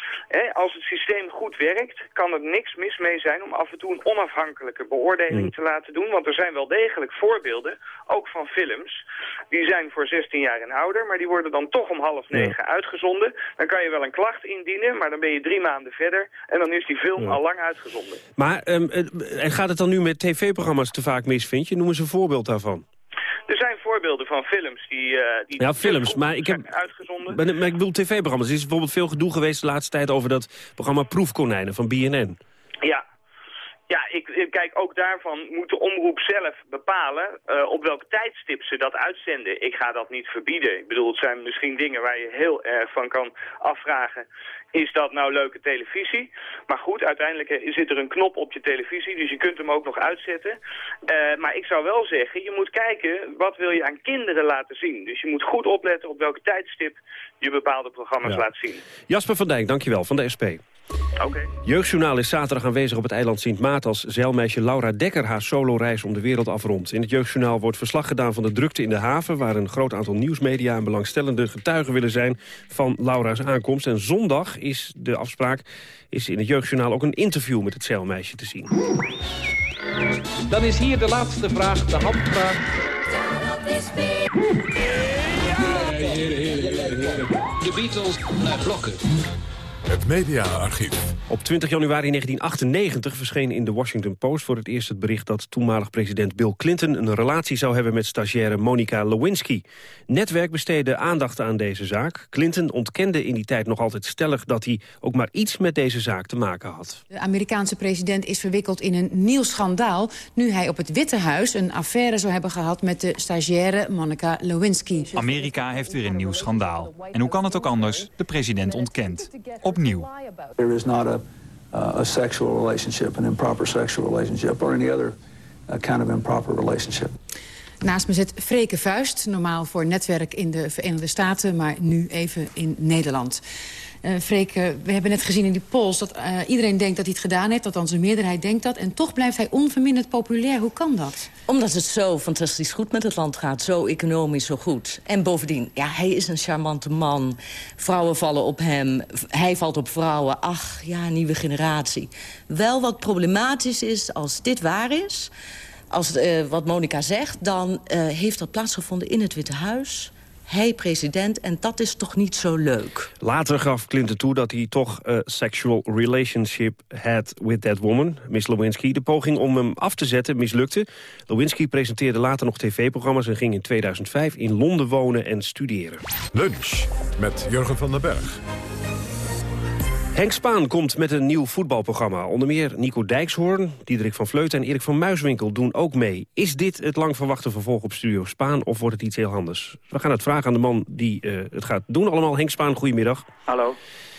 Speaker 21: Als het systeem goed werkt, kan er niks mis mee zijn om af en toe een onafhankelijke beoordeling
Speaker 14: Hmm.
Speaker 21: te laten doen. Want er zijn wel degelijk voorbeelden, ook van films, die zijn voor 16 jaar en ouder, maar die worden dan toch om half negen uitgezonden. Dan kan je wel een klacht indienen, maar dan ben je drie maanden verder en dan is die film
Speaker 14: Ja.
Speaker 21: al lang uitgezonden.
Speaker 14: Maar eh, en gaat het dan nu met tv-programma's te vaak mis, vind je? Noem eens een voorbeeld daarvan.
Speaker 21: Er zijn voorbeelden van films die, eh die
Speaker 14: Ja, films, maar ik heb...
Speaker 21: uitgezonden.
Speaker 14: Maar, maar ik bedoel tv-programma's. Er is bijvoorbeeld veel gedoe geweest de laatste tijd over dat programma Proefkonijnen van BNN.
Speaker 21: Ja. Ja, ik, kijk, ook daarvan moet de omroep zelf bepalen eh, op welk tijdstip ze dat uitzenden. Ik ga dat niet verbieden. Ik bedoel, het zijn misschien dingen waar je heel erg van kan afvragen. Is dat nou leuke televisie? Maar goed, uiteindelijk eh, zit er een knop op je televisie, dus je kunt hem ook nog uitzetten. Eh, maar ik zou wel zeggen, je moet kijken, wat wil je aan kinderen laten zien? Dus je moet goed opletten op welk tijdstip je bepaalde programma's
Speaker 14: Ja.
Speaker 21: laat zien.
Speaker 14: Jasper van Dijk, dankjewel, van de SP.
Speaker 21: Oké.
Speaker 14: Jeugdjournaal is zaterdag aanwezig op het eiland Sint Maarten... als zeilmeisje Laura Dekker haar solo-reis om de wereld afrondt. In het Jeugdjournaal wordt verslag gedaan van de drukte in de haven... waar een groot aantal nieuwsmedia en belangstellende getuigen willen zijn... van Laura's aankomst. En zondag is de afspraak is in het Jeugdjournaal ook een interview met het zeilmeisje te zien.
Speaker 22: Dan is hier de laatste vraag, de handvraag.
Speaker 12: De Beatles naar blokken.
Speaker 1: Het mediaarchief.
Speaker 14: Op 20 januari 1998 verscheen in de Washington Post voor het eerst het bericht dat toenmalig president Bill Clinton een relatie zou hebben met stagiaire Monica Lewinsky. Netwerk besteedde aandacht aan deze zaak. Clinton ontkende in die tijd nog altijd stellig dat hij ook maar iets met deze zaak te maken had.
Speaker 23: De Amerikaanse president is verwikkeld in een nieuw schandaal... nu hij op het Witte Huis een affaire zou hebben gehad... met de stagiaire Monica Lewinsky.
Speaker 24: Amerika heeft weer een nieuw schandaal. En hoe kan het ook anders? De president ontkent. Opnieuw.
Speaker 25: There is not a, uh, a sexual relationship, an improper sexual relationship, or any other uh, kind of improper relationship.
Speaker 23: Naast me zit Freke Vuist, normaal voor netwerk in de Verenigde Staten... maar nu even in Nederland. Eh Freke, we hebben net gezien in die polls dat eh, iedereen denkt dat hij het gedaan heeft... althans de meerderheid denkt dat, en toch blijft hij onverminderd populair. Hoe kan dat?
Speaker 26: Omdat het zo fantastisch goed met het land gaat. Zo economisch zo goed. En bovendien, ja, hij is een charmante man. Vrouwen vallen op hem. Hij valt op vrouwen. Ach, ja, nieuwe generatie. Wel wat problematisch is als dit waar is... als eh, wat Monica zegt, dan eh, heeft dat plaatsgevonden in het Witte Huis... Hij president, en dat is toch niet zo leuk.
Speaker 14: Later gaf Clinton toe dat hij toch een sexual relationship had with that woman, Miss Lewinsky. De poging om hem af te zetten mislukte. Lewinsky presenteerde later nog tv-programma's en ging in 2005 in Londen wonen en studeren.
Speaker 1: Lunch met Jurgen van den Berg.
Speaker 14: Henk Spaan komt met een nieuw voetbalprogramma. Onder meer Nico Dijkshoorn, Diederik van Vleuten en Erik van Muiswinkel doen ook mee. Is dit het lang verwachte vervolg op Studio Spaan of wordt het iets heel anders? We gaan het vragen aan de man die eh, het gaat doen allemaal. Henk Spaan, goedemiddag.
Speaker 27: Hallo.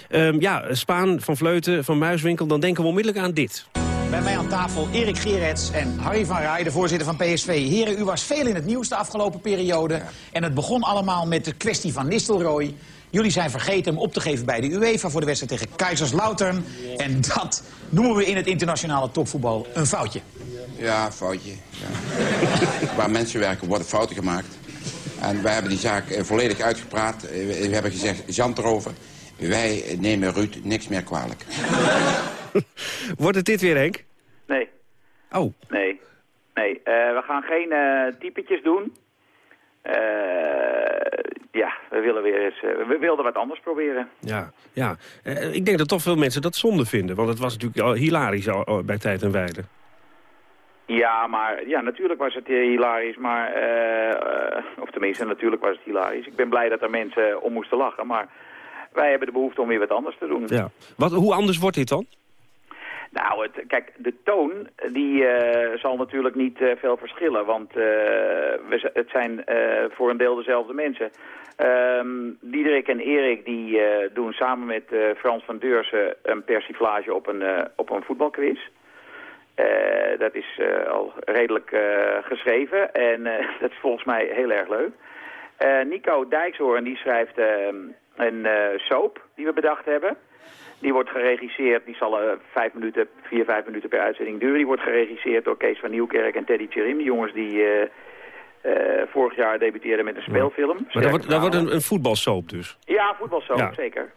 Speaker 14: Ehm, ja, Spaan, Van Vleuten, Van Muiswinkel, dan denken we onmiddellijk aan dit.
Speaker 28: Bij mij aan tafel Erik Gerets en Harry van Rij, de voorzitter van PSV. Heren, u was veel in het nieuws de afgelopen periode. En het begon allemaal met de kwestie van Nistelrooy. Jullie zijn vergeten hem op te geven bij de UEFA voor de wedstrijd tegen Kaiserslautern. En dat noemen we in het internationale topvoetbal een foutje.
Speaker 29: Ja, foutje. Ja. (laughs) Waar mensen werken worden fouten gemaakt. En wij hebben die zaak eh, volledig uitgepraat. Eh, We hebben gezegd, Jan erover. Wij nemen Ruud niks meer kwalijk. (laughs)
Speaker 14: Wordt het dit weer, Henk?
Speaker 27: Nee.
Speaker 14: Oh.
Speaker 27: Nee. Nee, eh, we gaan geen eh typetjes doen. Eh, ja, we willen weer eens... eh, we wilden wat anders proberen.
Speaker 14: Ja, ja. Eh, ik denk dat toch veel mensen dat zonde vinden. Want het was natuurlijk al hilarisch al, bij tijd en wijle.
Speaker 27: Ja, maar ja, natuurlijk was het hilarisch, maar... of tenminste, natuurlijk was het hilarisch. Ik ben blij dat er mensen om moesten lachen, maar... Wij hebben de behoefte om weer wat anders te doen.
Speaker 14: Ja. Wat, hoe anders wordt dit dan?
Speaker 27: Nou, het, kijk, de toon die eh, zal natuurlijk niet eh, veel verschillen, want eh, we, het zijn voor een deel dezelfde mensen. Ehm Diederik en Erik die doen samen met Frans van Deursen een persiflage op een, op een voetbalquiz. Dat is al redelijk geschreven en (laughs) dat is volgens mij heel erg leuk. Nico Dijkshoorn die schrijft ehm, een soap die we bedacht hebben. Die wordt geregisseerd, die zal eh, vijf minuten, vier, vijf minuten per uitzending duren. Die wordt geregisseerd door Kees van Nieuwkerk en Teddy Cherim. Die jongens die, eh, vorig jaar debuteerde met een speelfilm.
Speaker 14: Maar dat wordt, wordt een, een voetbalsoap dus?
Speaker 27: Ja, voetbalsoap,
Speaker 14: Ja.
Speaker 27: zeker.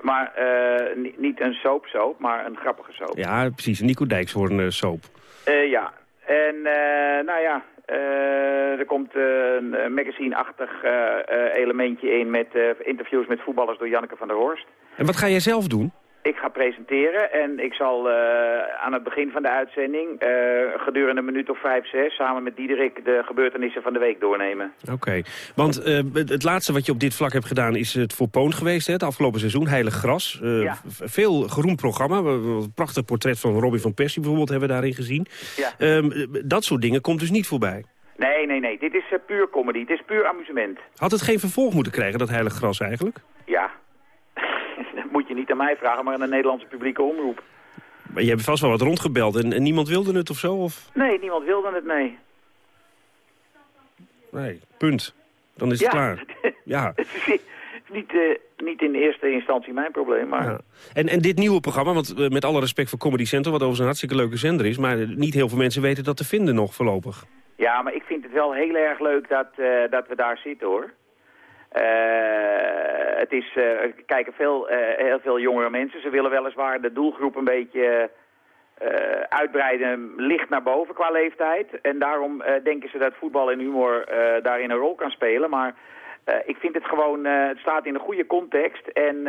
Speaker 27: Maar eh, ni- niet een soapsoap, maar een grappige soap.
Speaker 14: Ja, precies. Nico Dijks voor een eh, soap.
Speaker 27: Eh, ja, en eh, nou ja, eh, er komt eh, een eh, magazine-achtig eh, eh, elementje in met eh, interviews met voetballers door Janneke van der Horst.
Speaker 14: En wat ga jij zelf doen?
Speaker 27: Ik ga presenteren en ik zal eh, aan het begin van de uitzending eh, gedurende een minuut of vijf, zes samen met Diederik de gebeurtenissen van de week doornemen.
Speaker 14: Oké, want eh, het laatste wat je op dit vlak hebt gedaan is het voor Poon geweest, hè, het afgelopen seizoen, Heilig Gras.
Speaker 27: Ja.
Speaker 14: Veel geroemd programma, een prachtig portret van Robin van Persie bijvoorbeeld hebben we daarin gezien.
Speaker 27: Ja.
Speaker 14: Ehm, eh, dat soort dingen komt dus niet voorbij.
Speaker 27: Nee, nee, nee, dit is puur comedy, het is puur amusement.
Speaker 14: Had het geen vervolg moeten krijgen, dat Heilig Gras eigenlijk?
Speaker 27: Ja, je niet aan mij vragen, maar aan de Nederlandse publieke omroep.
Speaker 14: Maar je hebt vast wel wat rondgebeld en, en niemand wilde het of zo? Of?
Speaker 27: Nee, niemand wilde het, nee.
Speaker 14: Nee, punt. Dan is het
Speaker 27: Ja.
Speaker 14: klaar. (laughs) Ja.
Speaker 27: Niet, eh, niet in eerste instantie mijn probleem, maar...
Speaker 14: Ja. En, en dit nieuwe programma, want eh, met alle respect voor Comedy Center... wat overigens een hartstikke leuke zender is... maar eh, niet heel veel mensen weten dat te vinden nog voorlopig.
Speaker 27: Ja, maar ik vind het wel heel erg leuk dat, dat we daar zitten, hoor. Eh, het is, eh, kijken veel, eh, heel veel jongere mensen. Ze willen weliswaar de doelgroep een beetje uitbreiden, licht naar boven qua leeftijd. En daarom denken ze dat voetbal en humor daarin een rol kan spelen. Maar ik vind het gewoon, het staat in een goede context. En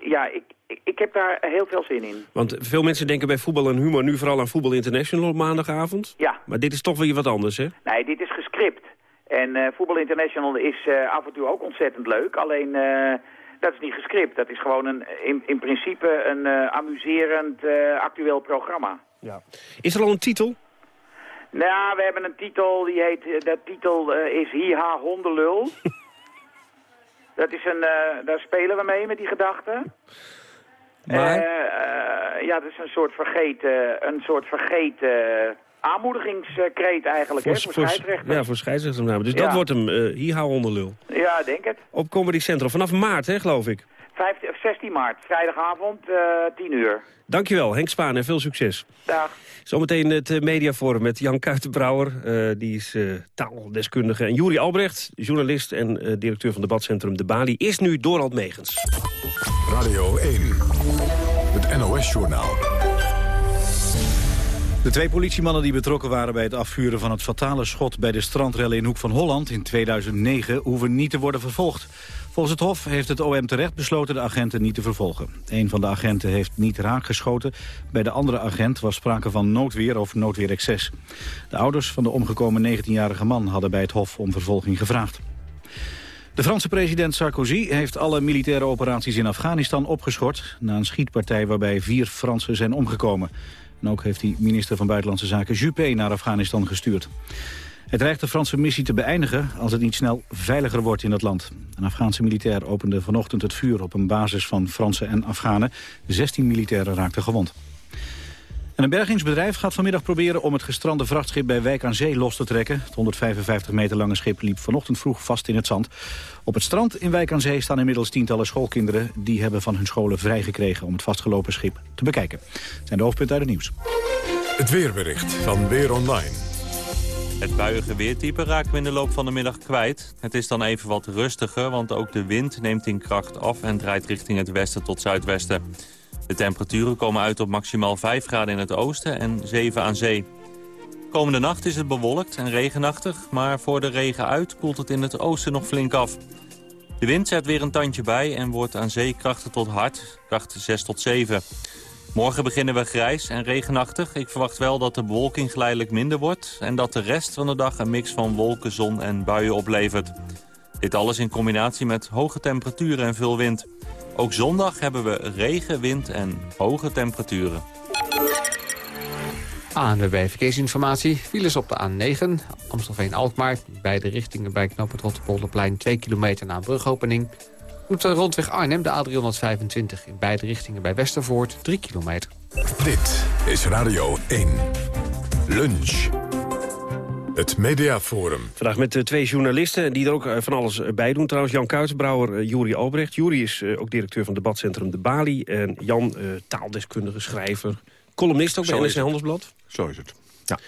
Speaker 27: ja, ik, ik, ik heb daar heel veel zin in.
Speaker 14: Want veel mensen denken bij voetbal en humor... nu vooral aan Voetbal International op maandagavond.
Speaker 27: Ja.
Speaker 14: Maar dit is toch weer wat anders, hè?
Speaker 27: Nee, dit is gescript. En eh Voetbal International is eh, af en toe ook ontzettend leuk. Alleen, eh, dat is niet gescript. Dat is gewoon een, in, in principe een amuserend actueel programma.
Speaker 14: Ja. Is er al een titel?
Speaker 27: Nou, we hebben een titel, die heet, dat titel eh, is Hiha Hondenlul. (laughs) dat is een, daar spelen we mee met die gedachte.
Speaker 14: Maar?
Speaker 27: Ja, dat is een soort vergeten, een soort vergeten aanmoedigingskreet eigenlijk, hè, voor scheidsrechters.
Speaker 14: ja, voor scheidsrechtersnamen. Dus
Speaker 27: Ja.
Speaker 14: dat wordt hem, uh, hier hou onderlul.
Speaker 27: Ja, denk het.
Speaker 14: Op Comedy Central, vanaf maart, hè, geloof ik.
Speaker 27: 15, 16 maart, vrijdagavond, eh 10 uur.
Speaker 14: Dankjewel, Henk Spaan en veel succes.
Speaker 27: Dag.
Speaker 14: Zometeen het eh, mediaforum met Jan Kuitenbrouwer. eh, die is eh, taaldeskundige. En Juri Albrecht, journalist en eh, directeur van debatcentrum De Bali. Is nu Dorald Megens.
Speaker 1: Radio 1, het NOS-journaal.
Speaker 2: De twee politiemannen die betrokken waren bij het afvuren van het fatale schot bij de strandrellen in Hoek van Holland in 2009 hoeven niet te worden vervolgd. Volgens het Hof heeft het OM terecht besloten de agenten niet te vervolgen. Een van de agenten heeft niet raakgeschoten. Bij de andere agent was sprake van noodweer of noodweerexces. De ouders van de omgekomen 19-jarige man hadden bij het Hof om vervolging gevraagd. De Franse president Sarkozy heeft alle militaire operaties in Afghanistan opgeschort... na een schietpartij waarbij vier Fransen zijn omgekomen. En ook heeft hij minister van Buitenlandse Zaken Juppé naar Afghanistan gestuurd. Het dreigt de Franse missie te beëindigen als het niet snel veiliger wordt in het land. Een Afghaanse militair opende vanochtend het vuur op een basis van Fransen en Afghanen. 16 militairen raakten gewond. En een bergingsbedrijf gaat vanmiddag proberen om het gestrande vrachtschip bij Wijk aan Zee los te trekken. Het 155 meter lange schip liep vanochtend vroeg vast in het zand. Op het strand in Wijk aan Zee staan inmiddels tientallen schoolkinderen. Die hebben van hun scholen vrijgekregen om het vastgelopen schip te bekijken. Dat zijn de hoofdpunten uit het nieuws.
Speaker 1: Het weerbericht van Weer Online.
Speaker 30: Het buiige weertype raken we in de loop van de middag kwijt. Het is dan even wat rustiger, want ook de wind neemt in kracht af... en draait richting het westen tot zuidwesten. De temperaturen komen uit op maximaal 5 graden in het oosten en 7 aan zee. Komende nacht is het bewolkt en regenachtig, maar voor de regen uit koelt het in het oosten nog flink af. De wind zet weer een tandje bij en wordt aan zee krachten tot hard, kracht 6 tot 7. Morgen beginnen we grijs en regenachtig. Ik verwacht wel dat de bewolking geleidelijk minder wordt... en dat de rest van de dag een mix van wolken, zon en buien oplevert. Dit alles in combinatie met hoge temperaturen en veel wind. Ook zondag hebben we regen, wind en hoge temperaturen.
Speaker 31: ANWB Verkeersinformatie. Files op de A9, Amstelveen-Alkmaar. Beide richtingen bij knooppunt Rotterpolderplein 2 kilometer na een brugopening. Op de rondweg Arnhem de A325 in beide richtingen bij Westervoort 3 kilometer.
Speaker 1: Dit is Radio 1. Lunch. Het Mediaforum.
Speaker 14: Vandaag met uh, twee journalisten die er ook uh, van alles uh, bij doen. Trouwens, Jan Kuitenbrouwer, Juri Albrecht. Juri is ook directeur van debatcentrum De Bali. En Jan, taaldeskundige, schrijver, columnist ook bij NRC Handelsblad.
Speaker 32: Zo is het.
Speaker 14: Ja.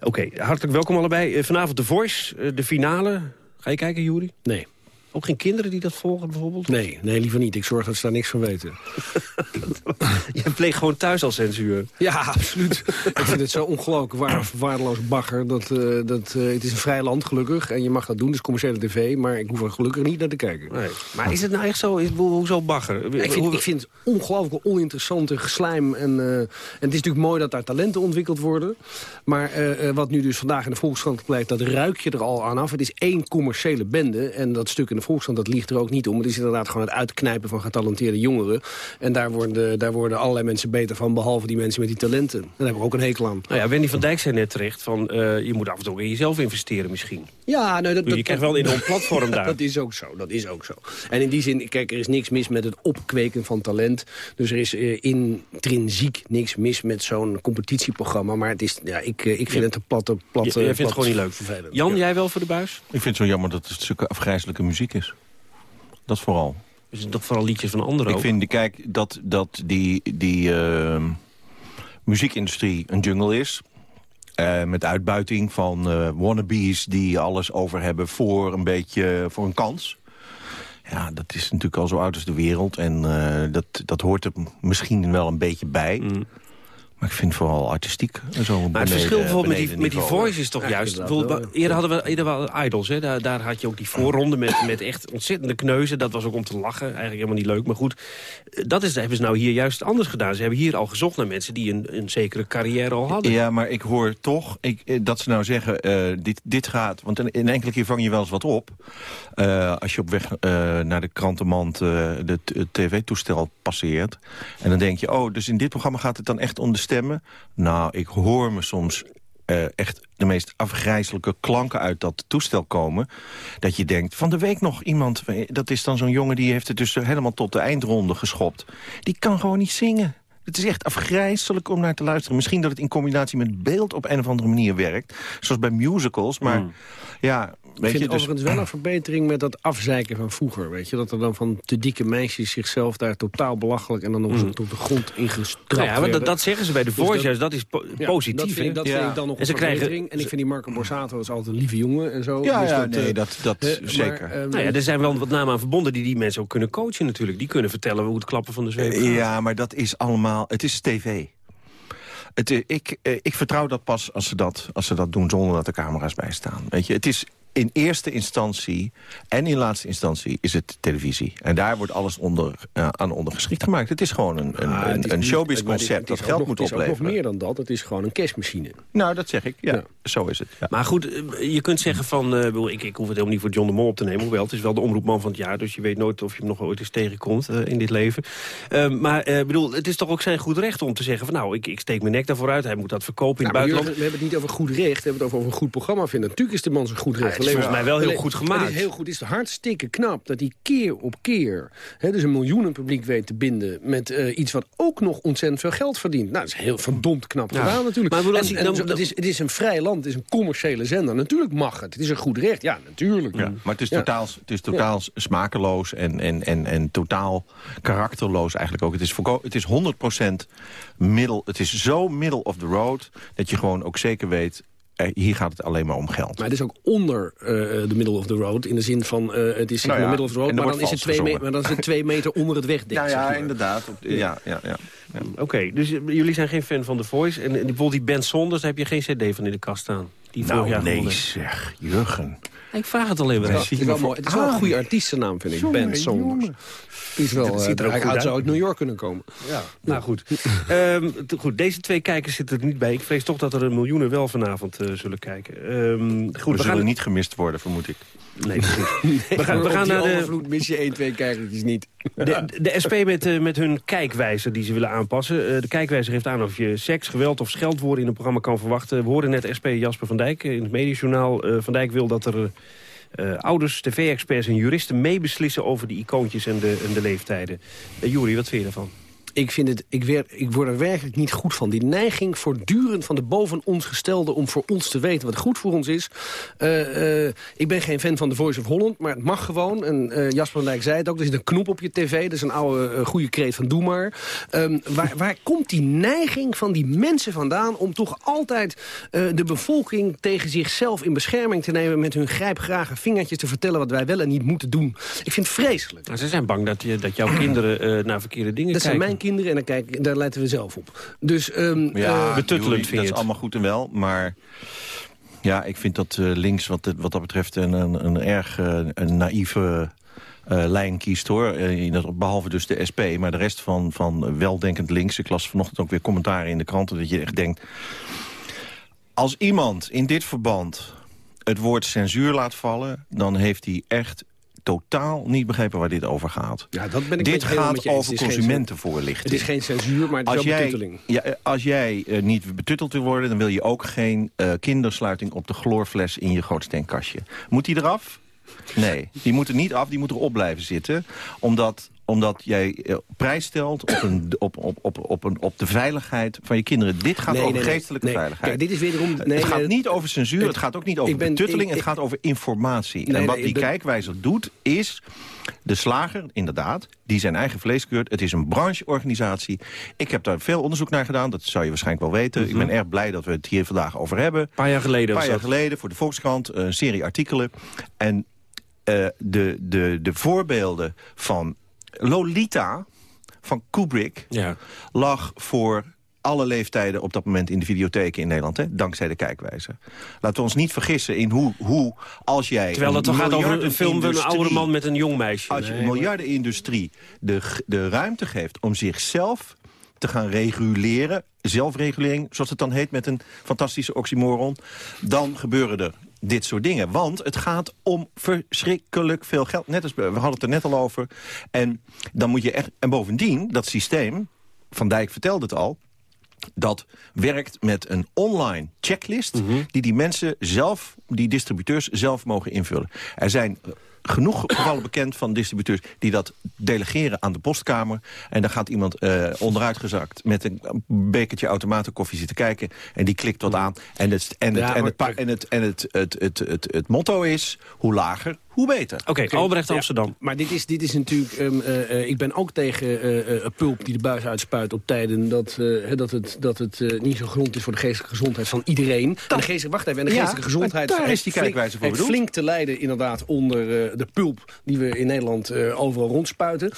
Speaker 14: Oké, hartelijk welkom allebei. Eh, vanavond The Voice, eh, de finale. Ga je kijken, Juri?
Speaker 33: Nee.
Speaker 14: Ook geen kinderen die dat volgen bijvoorbeeld?
Speaker 33: Nee, nee, liever niet. Ik zorg dat ze daar niks van weten. (laughs)
Speaker 14: Je pleegt gewoon thuis al censuur.
Speaker 33: Ja, absoluut. ik vind het zo ongelooflijk waar, waardeloos bagger. Dat, eh, dat, eh, het is een vrij land, gelukkig. En je mag dat doen, dus commerciële tv. Maar ik hoef er gelukkig niet naar te kijken.
Speaker 14: Nee. Maar is het nou echt zo? Is, hoezo bagger?
Speaker 33: ik, vind, ik vind het ongelooflijk oninteressante geslijm. En, eh, en het is natuurlijk mooi dat daar talenten ontwikkeld worden. Maar wat nu dus vandaag in de Volkskrant blijkt... dat ruik je er al aan af. Het is één commerciële bende. En dat stuk in de Volkskrant, dat liegt er ook niet om. Het is inderdaad gewoon het uitknijpen van getalenteerde jongeren. En daar worden, daar worden allerlei mensen beter van... behalve die mensen met die talenten. Daar hebben we ook een hekel aan.
Speaker 14: Nou ja, Wendy van Dijk zei net terecht van... Uh, je moet af en toe in jezelf investeren misschien.
Speaker 33: Ja, nou, dat,
Speaker 14: je krijgt wel in een platform (laughs) daar.
Speaker 33: dat is ook zo, dat is ook zo. En in die zin, kijk, er is niks mis met het opkweken van talent. Dus er is uh, intrinsiek niks mis met zo'n competitieprogramma. Maar het is, ja, ik, uh, ik vind het een platte... platte
Speaker 14: je, jij vindt het gewoon niet leuk. Vervelend. Jan, jij wel voor de buis?
Speaker 32: Ik vind het zo jammer dat het stukken afgrijzelijke muziek is. Dat vooral.
Speaker 14: Dus het toch vooral liedjes van anderen
Speaker 32: Ik vind, kijk, dat, dat die, die uh, muziekindustrie een jungle is. Uh, met uitbuiting van uh, wannabes die alles over hebben voor een beetje voor een kans. Ja, dat is natuurlijk al zo oud als de wereld. En uh, dat, dat hoort er misschien wel een beetje bij. Mm. Maar ik vind vooral artistiek zo
Speaker 14: Maar het verschil bijvoorbeeld met die, met die voice is toch juist... Eerder hadden we eerder wel Idols, hè? Daar, daar had je ook die voorronde met, met echt ontzettende kneuzen. Dat was ook om te lachen, eigenlijk helemaal niet leuk. Maar goed, dat is, hebben ze nou hier juist anders gedaan. Ze hebben hier al gezocht naar mensen die een, een zekere carrière al hadden.
Speaker 32: Ja, maar ik hoor toch ik, dat ze nou zeggen, uh, dit, dit gaat... Want in, in enkele keer vang je wel eens wat op. Uh, als je op weg uh, naar de krantenmand de tv-toestel passeert. En dan denk je, oh, dus in dit programma gaat het dan echt om de stemmen. Nou, ik hoor me soms uh, echt de meest afgrijzelijke klanken uit dat toestel komen. Dat je denkt, van de week nog iemand... dat is dan zo'n jongen die heeft het dus helemaal tot de eindronde geschopt. Die kan gewoon niet zingen. Het is echt afgrijzelijk om naar te luisteren. Misschien dat het in combinatie met beeld op een of andere manier werkt. Zoals bij musicals, maar mm. ja...
Speaker 33: Weet ik vind je, dus... overigens wel een verbetering met dat afzeiken van vroeger. Weet je? Dat er dan van te dikke meisjes zichzelf daar totaal belachelijk... en dan nog eens mm. op de grond ingestrapt
Speaker 14: nou ja, maar dat, dat, zeggen ze bij de dus Voice, dat, is po ja, positief.
Speaker 33: Dat vind, ik, dat ja. vind ik dan nog en een verbetering. Krijgen... En ik vind die Marco Borsato is altijd een lieve jongen en zo.
Speaker 32: Ja, dus ja dat, nee, dat, dat uh, zeker. Maar,
Speaker 14: uh, nou ja, er zijn wel wat namen aan verbonden die die mensen ook kunnen coachen natuurlijk. Die kunnen vertellen hoe het klappen van de zweep gaat.
Speaker 32: Ja, maar dat is allemaal... Het is tv. Het, ik, ik vertrouw dat pas als ze dat, als ze dat doen zonder dat er camera's bij staan. Weet je, het is in eerste instantie en in laatste instantie is het televisie. En daar wordt alles onder, uh, aan ondergeschikt gemaakt. Het is gewoon een, een, ah, een, een showbiz-concept dat geld moet opleveren. Het is
Speaker 33: nog meer dan dat. Het is gewoon een cashmachine.
Speaker 32: Nou, dat zeg ik. Ja, ja. zo is het. Ja.
Speaker 14: Maar goed, eh, je kunt zeggen van... Uh, ik, ik hoef het helemaal niet voor John de Mol op te nemen. Hoewel, het is wel de omroepman van het jaar. Dus je weet nooit of je hem nog ooit eens tegenkomt uh, in dit leven. Uh, maar bedoel, het is toch ook zijn goed recht om te zeggen... van nou, ik, ik steek mijn nek daarvoor uit. Hij moet dat verkopen in het buitenland.
Speaker 33: We hebben het niet over goed recht. We hebben het over, over een goed programma vinden. Natuurlijk is de man zijn goed recht
Speaker 14: is volgens mij wel heel goed gemaakt.
Speaker 33: Het is heel goed. Het is hartstikke knap dat hij keer op keer... Hè, dus een miljoenen publiek weet te binden... met uh, iets wat ook nog ontzettend veel geld verdient. Nou, dat is heel verdomd knap ja. gedaan natuurlijk. Maar en, en, dan, het, is, het is een vrij land, het is een commerciële zender. Natuurlijk mag het. Het is een goed recht. Ja, natuurlijk. Ja,
Speaker 32: maar het is totaal, het is totaal smakeloos en, en, en, en totaal karakterloos eigenlijk ook. Het is, het is 100% middel. Het is zo middle of the road... dat je gewoon ook zeker weet eh, hier gaat het alleen maar om geld.
Speaker 33: Maar het is ook onder uh, de middle of the road. In de zin van, uh, het is nou ja, middle of the road, maar dan, is het twee maar dan is het twee meter onder het wegdek.
Speaker 32: Nou (laughs) ja,
Speaker 33: zeg maar.
Speaker 32: inderdaad. Op, ja, ja, ja.
Speaker 14: ja. Oké, okay, dus jullie zijn geen fan van The Voice. En, en bijvoorbeeld die Ben Sonders, daar heb je geen cd van in de kast staan. Die
Speaker 32: nou, jaar nee zeg, Jurgen.
Speaker 14: Ik vraag het alleen maar.
Speaker 33: Het is wel, mooi. Het is wel een goede artiestennaam, vind ik. Jongen, ben Sonders. is wel, dat ziet er ook uit, zou uit New York kunnen komen.
Speaker 14: Ja, nou goed. (laughs) um, goed. Deze twee kijkers zitten er niet bij. Ik vrees toch dat er een miljoenen wel vanavond uh, zullen kijken. Um,
Speaker 32: goed, we, we zullen gaan... niet gemist worden, vermoed ik.
Speaker 33: Nee, nee, (laughs) we gaan, we gaan naar de... mis je 1, 2 kijkertjes niet.
Speaker 14: De, de SP met, uh, met hun kijkwijzer die ze willen aanpassen. Uh, de kijkwijzer geeft aan of je seks, geweld of scheldwoorden in een programma kan verwachten. We hoorden net SP Jasper van Dijk in het mediajournaal. Uh, van Dijk wil dat er uh, ouders, tv-experts en juristen meebeslissen over die icoontjes en de, en de leeftijden. Uh, Jury, wat vind je ervan?
Speaker 33: Ik, vind het, ik, wer, ik word er werkelijk niet goed van. Die neiging voortdurend van de boven ons gestelde... om voor ons te weten wat goed voor ons is. Uh, uh, ik ben geen fan van The Voice of Holland, maar het mag gewoon. En uh, Jasper van Dijk zei het ook, er zit een knop op je tv. Dat is een oude goede kreet van doe maar. Um, waar, waar komt die neiging van die mensen vandaan... om toch altijd de bevolking tegen zichzelf in bescherming te nemen... met hun grijpgrage vingertjes te vertellen wat wij wel en niet moeten doen. Ik vind het vreselijk.
Speaker 14: Nou, ze zijn bang dat, je, dat jouw kinderen naar verkeerde dingen
Speaker 33: dat
Speaker 14: kijken.
Speaker 33: zijn mijn kinderen en dan kijk, daar letten we zelf op. Dus, um,
Speaker 32: ja, betuttelend vind Dat is allemaal goed en wel, maar... Ja, ik vind dat uh, links wat, wat dat betreft een, een, een erg uh, een naïeve uh, lijn kiest, hoor. behalve dus de SP, maar de rest van, van weldenkend links. Ik las vanochtend ook weer commentaren in de kranten dat je echt denkt... Als iemand in dit verband het woord censuur laat vallen... dan heeft hij echt totaal niet begrepen waar dit over gaat.
Speaker 33: Ja, dat ben ik
Speaker 32: dit gaat over consumentenvoorlichting.
Speaker 33: Het is geen censuur, maar het is
Speaker 32: als
Speaker 33: wel
Speaker 32: jij,
Speaker 33: betutteling.
Speaker 32: Ja, als jij uh, niet betutteld wil worden... dan wil je ook geen uh, kindersluiting op de chloorfles in je grootsteenkastje. Moet die eraf? Nee, die moet er niet af, die moet erop blijven zitten. Omdat omdat jij uh, prijs stelt op, een, (clears throat) op, op, op, op, een, op de veiligheid van je kinderen. Dit gaat
Speaker 33: nee,
Speaker 32: over
Speaker 33: nee,
Speaker 32: geestelijke
Speaker 33: nee.
Speaker 32: veiligheid.
Speaker 33: Kijk, dit is wederom,
Speaker 32: het gaat niet over censuur, het, gaat ook niet over
Speaker 33: ben, ik,
Speaker 32: het gaat over informatie. en wat die ben... kijkwijzer doet, is de slager, inderdaad, die zijn eigen vlees keurt. Het is een brancheorganisatie. Ik heb daar veel onderzoek naar gedaan, dat zou je waarschijnlijk wel weten. Mm -hmm. Ik ben erg blij dat we het hier vandaag over hebben. Een
Speaker 14: paar jaar geleden.
Speaker 32: Een paar jaar geleden, voor de Volkskrant, een serie artikelen. En uh, de, de, de voorbeelden van Lolita van Kubrick
Speaker 14: ja.
Speaker 32: lag voor alle leeftijden op dat moment in de videotheken in Nederland. Hè? Dankzij de kijkwijze. Laten we ons niet vergissen in hoe, hoe als jij...
Speaker 14: Terwijl het toch gaat over een film van een oude man met een jong meisje.
Speaker 32: Als je een miljardenindustrie de, de ruimte geeft om zichzelf te gaan reguleren, zelfregulering, zoals het dan heet met een fantastische oxymoron, dan gebeuren er dit soort dingen. Want het gaat om verschrikkelijk veel geld. Net als, we hadden het er net al over. En, dan moet je echt, en bovendien, dat systeem, Van Dijk vertelde het al... dat werkt met een online checklist... Mm -hmm. die die mensen zelf, die distributeurs zelf mogen invullen. Er zijn genoeg gevallen bekend van distributeurs... die dat delegeren aan de postkamer. En dan gaat iemand uh, onderuitgezakt met een bekertje automatenkoffie zitten kijken... en die klikt wat aan. En het, en het, en het, en het, en het, het, het, het, het motto is, hoe lager, hoe beter.
Speaker 14: Oké, okay, Albrecht Amsterdam.
Speaker 33: Ja, maar dit is, dit is natuurlijk... Um, uh, uh, ik ben ook tegen uh, pulp die de buis uitspuit op tijden... dat, dat het, dat het niet zo grond is voor de geestelijke gezondheid van iedereen. Dat, en de geestelijke, wacht even, en de geestelijke ja, gezondheid...
Speaker 32: daar is die kijkwijze voor
Speaker 33: bedoeld. flink te lijden inderdaad onder de pulp... die we in Nederland overal rondspuiten.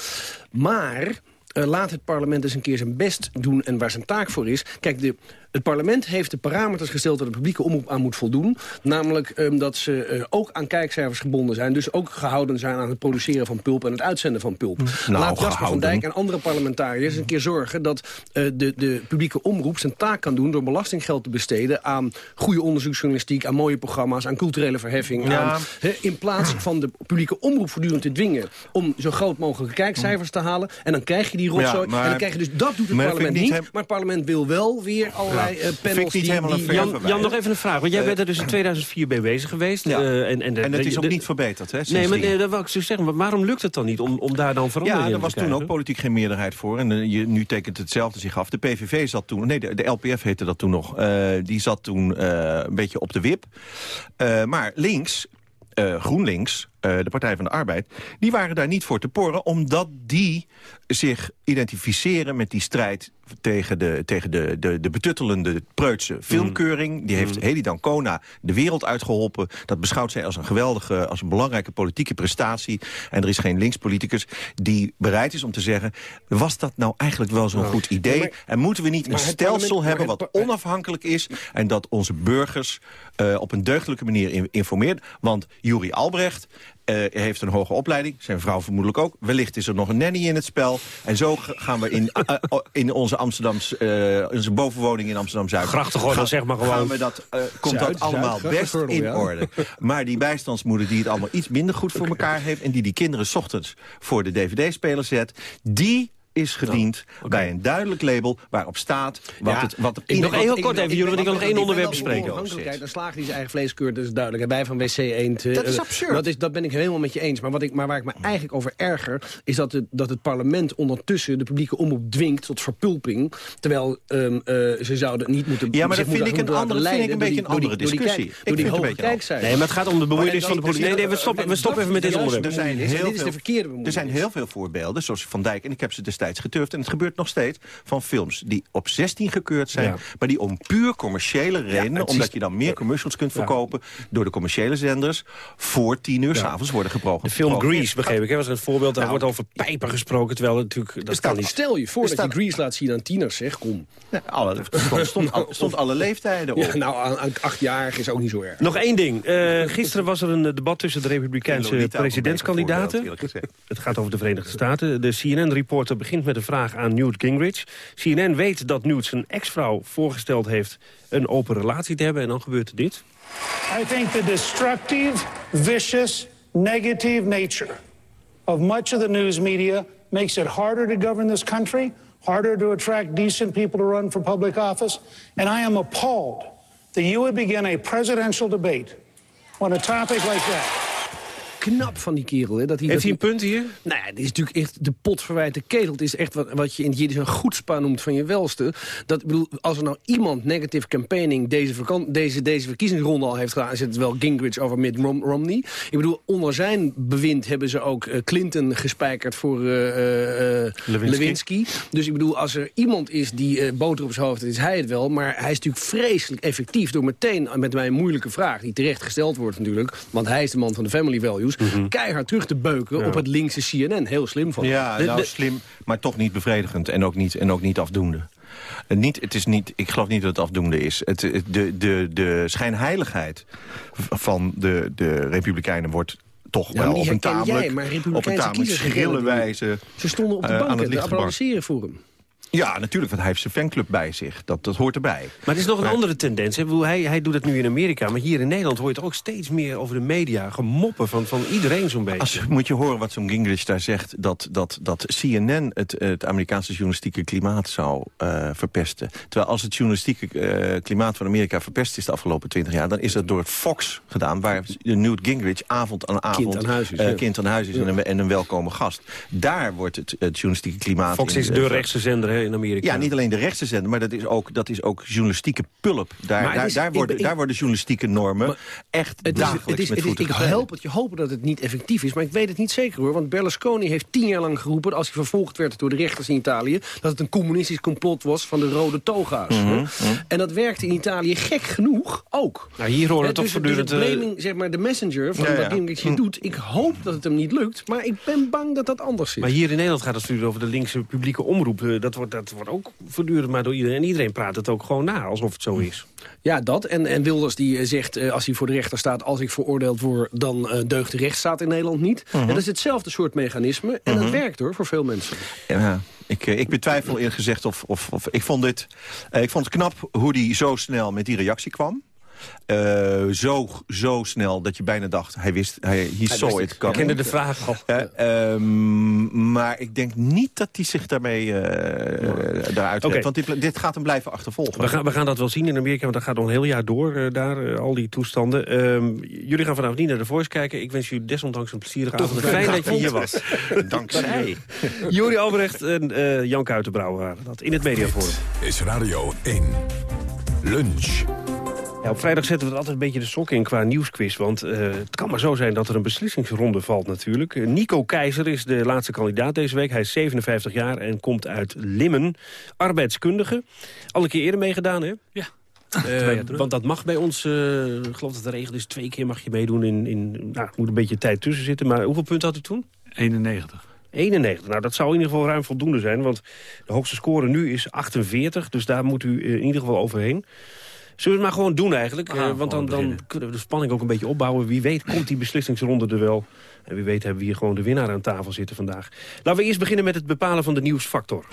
Speaker 33: Maar... Uh, laat het parlement eens een keer zijn best doen en waar zijn taak voor is. Kijk, de, het parlement heeft de parameters gesteld... dat de publieke omroep aan moet voldoen. Namelijk um, dat ze uh, ook aan kijkcijfers gebonden zijn. Dus ook gehouden zijn aan het produceren van pulp... en het uitzenden van pulp.
Speaker 32: Nou,
Speaker 33: Laat Jasper
Speaker 32: gehouden.
Speaker 33: van Dijk en andere parlementariërs een keer zorgen... dat uh, de, de publieke omroep zijn taak kan doen... door belastinggeld te besteden aan goede onderzoeksjournalistiek... aan mooie programma's, aan culturele verheffing.
Speaker 32: Ja.
Speaker 33: Aan, he, in plaats van de publieke omroep voortdurend te dwingen... om zo groot mogelijke kijkcijfers te halen. En dan krijg je die rotzooi.
Speaker 32: Ja, maar,
Speaker 33: en dan krijg je dus, dat doet het parlement niet. Maar het parlement wil wel weer allerlei...
Speaker 32: Vind ik niet helemaal
Speaker 33: die,
Speaker 14: Jan, Jan, nog even een vraag. Want jij uh, bent er dus in 2004 mee bezig geweest.
Speaker 32: Ja.
Speaker 14: Uh, en, en, de,
Speaker 32: en het is
Speaker 14: de,
Speaker 32: ook niet verbeterd, hè?
Speaker 14: Nee, maar nee, dat wil ik zo zeggen. Maar waarom lukt het dan niet om, om daar dan verandering in te
Speaker 32: Ja, er was toen ook politiek geen meerderheid voor. En je, nu tekent hetzelfde zich af. De PVV zat toen... Nee, de, de LPF heette dat toen nog. die zat toen een beetje op de wip. maar links... GroenLinks, de Partij van de Arbeid... die waren daar niet voor te porren... omdat die zich identificeren met die strijd tegen de, tegen de, de, de betuttelende preutse filmkeuring. Die heeft mm. Hedy Dancona de wereld uitgeholpen. Dat beschouwt zij als een geweldige, als een belangrijke politieke prestatie. En er is geen linkspoliticus die bereid is om te zeggen... was dat nou eigenlijk wel zo'n goed idee? Maar, en moeten we niet een stelsel hebben wat onafhankelijk is... en dat onze burgers uh, op een deugdelijke manier informeert? Want Juri Albrecht uh, heeft een hoge opleiding. Zijn vrouw vermoedelijk ook. Wellicht is er nog een nanny in het spel. En zo gaan we in, (laughs) uh, in onze Amsterdamse, uh, onze bovenwoning in Amsterdam-Zuid...
Speaker 14: Grachtengordel, zeg maar gewoon.
Speaker 32: Gaan we dat, komt Zuid, dat allemaal Zuid, best in ja. orde. (laughs) Maar die bijstandsmoeder die het allemaal iets minder goed voor elkaar heeft... en die die kinderen 's ochtends voor de dvd-speler zet... die is gediend bij een duidelijk label waarop staat wat,
Speaker 33: Ja,
Speaker 32: het, wat
Speaker 33: ik nog heel kort even, jullie, want ik wil nog één onderwerp
Speaker 32: bespreken.
Speaker 33: Onafhankelijkheid, dan slaagt hij zijn eigen vleeskeur, dat is duidelijk. En wij van WC Eend... eh,
Speaker 32: Dat is
Speaker 33: eh,
Speaker 32: absurd.
Speaker 33: Dat, is, dat ben ik helemaal met je eens. Maar, wat ik, maar waar ik me eigenlijk over erger... is dat het, dat het parlement ondertussen de publieke omroep dwingt tot verpulping. Terwijl ehm, eh, ze zouden niet moeten...
Speaker 32: Ja, maar dat vind ik een andere- vind ik een beetje
Speaker 33: door
Speaker 32: een
Speaker 33: die-
Speaker 32: andere
Speaker 33: die
Speaker 32: discussie.
Speaker 33: Door die
Speaker 32: een
Speaker 33: hoge
Speaker 32: beetje een
Speaker 33: kijkcijfers.
Speaker 14: Nee, maar het gaat om de bemoeienis van de
Speaker 33: dat-
Speaker 14: politie. Nee, nee, we stoppen, we stoppen even met dit onderwerp.
Speaker 32: Er zijn heel
Speaker 33: Dit is de
Speaker 32: veel-
Speaker 33: verkeerde
Speaker 32: Er
Speaker 33: bemoeienis.
Speaker 32: zijn heel veel voorbeelden, zoals Van Dijk. En ik heb ze destijds geturfd. En het gebeurt nog steeds van films die op 16 gekeurd zijn.
Speaker 14: Ja.
Speaker 32: Maar die om puur commerciële redenen, omdat je dan meer commercials kunt verkopen... door de commerciële zenders, voor 10 uur s'avonds worden gebroken.
Speaker 14: De film Grease, begreep ik, hè, was een voorbeeld. Daar
Speaker 32: Nou,
Speaker 14: wordt over pijpen gesproken, terwijl het natuurlijk... Dat kan niet.
Speaker 33: Stel je voor dat je Grease laat zien aan tieners, zeg, kom.
Speaker 32: Ja, alle, stond, stond, al- (laughs) stond alle leeftijden op.
Speaker 33: Ja, nou, aan, aan achtjarig is ook niet zo erg.
Speaker 14: Nog één ding. Eh, gisteren was er een eh, debat tussen de Republikeinse presidentskandidaten. Het gaat over de Verenigde Staten. De CNN-reporter begint met een vraag aan Newt Gingrich. CNN weet dat Newt zijn ex-vrouw voorgesteld heeft een open relatie te hebben. En dan gebeurt dit.
Speaker 34: I think the destructive, vicious, negative nature of much of the news media makes it harder to govern this country, harder to attract decent people to run for public office. And I am appalled that you would begin a presidential debate on a topic like that.
Speaker 33: Knap van die kerel. Hè, dat hij,
Speaker 14: Heeft
Speaker 33: dat
Speaker 14: hij een punt hier?
Speaker 33: Nou ja, dit is natuurlijk echt de pot verwijte ketel. Het is echt wat, wat je in het Jiddisch een goedspa noemt van je welste. Dat, ik bedoel, als er nou iemand negative campaigning deze, deze, deze verkiezingsronde al heeft gedaan... is het wel Gingrich over Mitt Rom- Romney. Ik bedoel, onder zijn bewind hebben ze ook eh, Clinton gespijkerd voor eh,
Speaker 14: Lewinsky.
Speaker 33: Lewinsky. Dus ik bedoel, als er iemand is die boter op zijn hoofd is hij het wel. Maar hij is natuurlijk vreselijk effectief door meteen met mij een moeilijke vraag... die terecht gesteld wordt natuurlijk, want hij is de man van de family values... keihard terug te beuken
Speaker 32: Ja.
Speaker 33: op het linkse CNN. Heel slim van.
Speaker 32: Ja,
Speaker 33: De-
Speaker 32: nou
Speaker 33: de-
Speaker 32: slim, maar toch niet bevredigend en ook niet, en ook niet afdoende. Eh, Niet, het is niet, ik geloof niet dat het afdoende is. Het, het- de, de, de schijnheiligheid van de, de Republikeinen wordt toch
Speaker 33: Ja,
Speaker 32: wel op een
Speaker 33: jij,
Speaker 32: tamelijk,
Speaker 33: maar
Speaker 32: op een tamelijk schrille wijze
Speaker 33: Ze stonden op de
Speaker 32: eh, aan
Speaker 33: banken
Speaker 32: het
Speaker 33: te applaudisseren voor hem.
Speaker 32: Ja, natuurlijk, want hij heeft zijn fanclub bij zich. Dat, dat hoort erbij.
Speaker 14: Maar het is nog een
Speaker 32: Maar-
Speaker 14: andere tendens. hè. Hij, hij doet het nu in Amerika, maar hier in Nederland hoor je het ook steeds meer over de media. Gemoppen van, van iedereen zo'n beetje.
Speaker 32: Als, moet je horen wat zo'n Gingrich daar zegt... dat, dat, dat CNN het, het Amerikaanse journalistieke klimaat zou eh, verpesten. Terwijl als het journalistieke eh, klimaat van Amerika verpest is de afgelopen twintig jaar... dan is dat door Fox gedaan, waar Newt Gingrich avond aan avond...
Speaker 33: aan huis is, ja.
Speaker 32: kind aan huis is en, een, en een welkome gast. Daar wordt het, het journalistieke klimaat...
Speaker 14: Fox
Speaker 32: in-
Speaker 14: is de rechtse zender hè, in Amerika.
Speaker 32: Ja, niet alleen de rechtse zender, maar dat is ook, dat is ook journalistieke pulp. Daar,
Speaker 33: Maar het
Speaker 32: daar,
Speaker 33: is-
Speaker 32: daar, worden,
Speaker 33: ik-
Speaker 32: daar worden journalistieke normen echt
Speaker 33: Het is, het is,
Speaker 32: met
Speaker 33: het is,
Speaker 32: voeten
Speaker 33: ik hoop het, je hoop dat het niet effectief is, maar ik weet het niet zeker hoor. Want Berlusconi heeft tien jaar lang geroepen, als hij vervolgd werd door de rechters in Italië, dat het een communistisch complot was van de rode toga's.
Speaker 14: Mhm,
Speaker 33: hè. En dat werkte in Italië gek genoeg ook.
Speaker 14: Nou, hier horen we
Speaker 33: Hè,
Speaker 14: toch
Speaker 33: dus,
Speaker 14: voortdurend...
Speaker 33: Dus
Speaker 14: eh,
Speaker 33: de blaming, zeg maar, de messenger van
Speaker 32: Ja, ja.
Speaker 33: wat Gingrich hier doet, ik hoop dat het hem niet lukt, maar ik ben bang dat dat anders is.
Speaker 14: Maar hier in Nederland gaat het natuurlijk over de linkse publieke omroep. Eh, Dat wordt, dat wordt ook voortdurend maar door iedereen. En iedereen praat het ook gewoon na, alsof het zo is.
Speaker 33: Ja, dat. En, en Wilders die eh, zegt, eh, als hij voor de rechter staat... als ik veroordeeld word, dan eh, deugt de rechtsstaat in Nederland niet. En dat is hetzelfde soort mechanisme. En dat werkt hoor, voor veel mensen.
Speaker 32: Ja, ik, ik betwijfel eerlijk gezegd of... of, of ik, vond dit, eh, ik vond het knap hoe hij zo snel met die reactie kwam. Eh, zo, zo snel dat je bijna dacht, hij wist, hij, he
Speaker 33: wist
Speaker 32: saw
Speaker 33: het.
Speaker 32: it coming.
Speaker 14: kende de vraag al.
Speaker 32: Eh, ehm, maar ik denk niet dat hij zich daarmee eh daaruit
Speaker 14: Oké.
Speaker 32: redt. Want dit, dit gaat hem blijven achtervolgen.
Speaker 14: We gaan, we gaan dat wel zien in Amerika, want dat gaat nog een heel jaar door, daar, al die toestanden. Ehm, jullie gaan vanavond niet naar de Voice kijken. Ik wens jullie desondanks een plezierige
Speaker 33: Toch
Speaker 14: avond. Fijn dat je hier was.
Speaker 32: Dankzij. (laughs)
Speaker 14: Juri Albrecht en eh, Jan Kuitenbrouwer waren dat in het Mediaforum.
Speaker 1: is Radio 1. Lunch.
Speaker 14: Ja, op vrijdag zetten we er altijd een beetje de sok in qua nieuwsquiz. Want eh, het kan maar zo zijn dat er een beslissingsronde valt natuurlijk. Nico Keizer is de laatste kandidaat deze week. Hij is 57 jaar en komt uit Limmen. Arbeidskundige. Al een keer eerder meegedaan, hè?
Speaker 24: Ja.
Speaker 14: Eh, want dat mag bij ons, eh, ik geloof dat de regel is... twee keer mag je meedoen in... in nou, er moet een beetje tijd tussen zitten. Maar hoeveel punten had u toen?
Speaker 24: 91.
Speaker 14: 91. Nou, dat zou in ieder geval ruim voldoende zijn. Want de hoogste score nu is 48. Dus daar moet u in ieder geval overheen. Zullen we het maar gewoon doen eigenlijk? Eh, want dan, dan kunnen we de spanning ook een beetje opbouwen. Wie weet komt die beslissingsronde er wel. En wie weet hebben we hier gewoon de winnaar aan tafel zitten vandaag. Laten we eerst beginnen met het bepalen van de nieuwsfactor.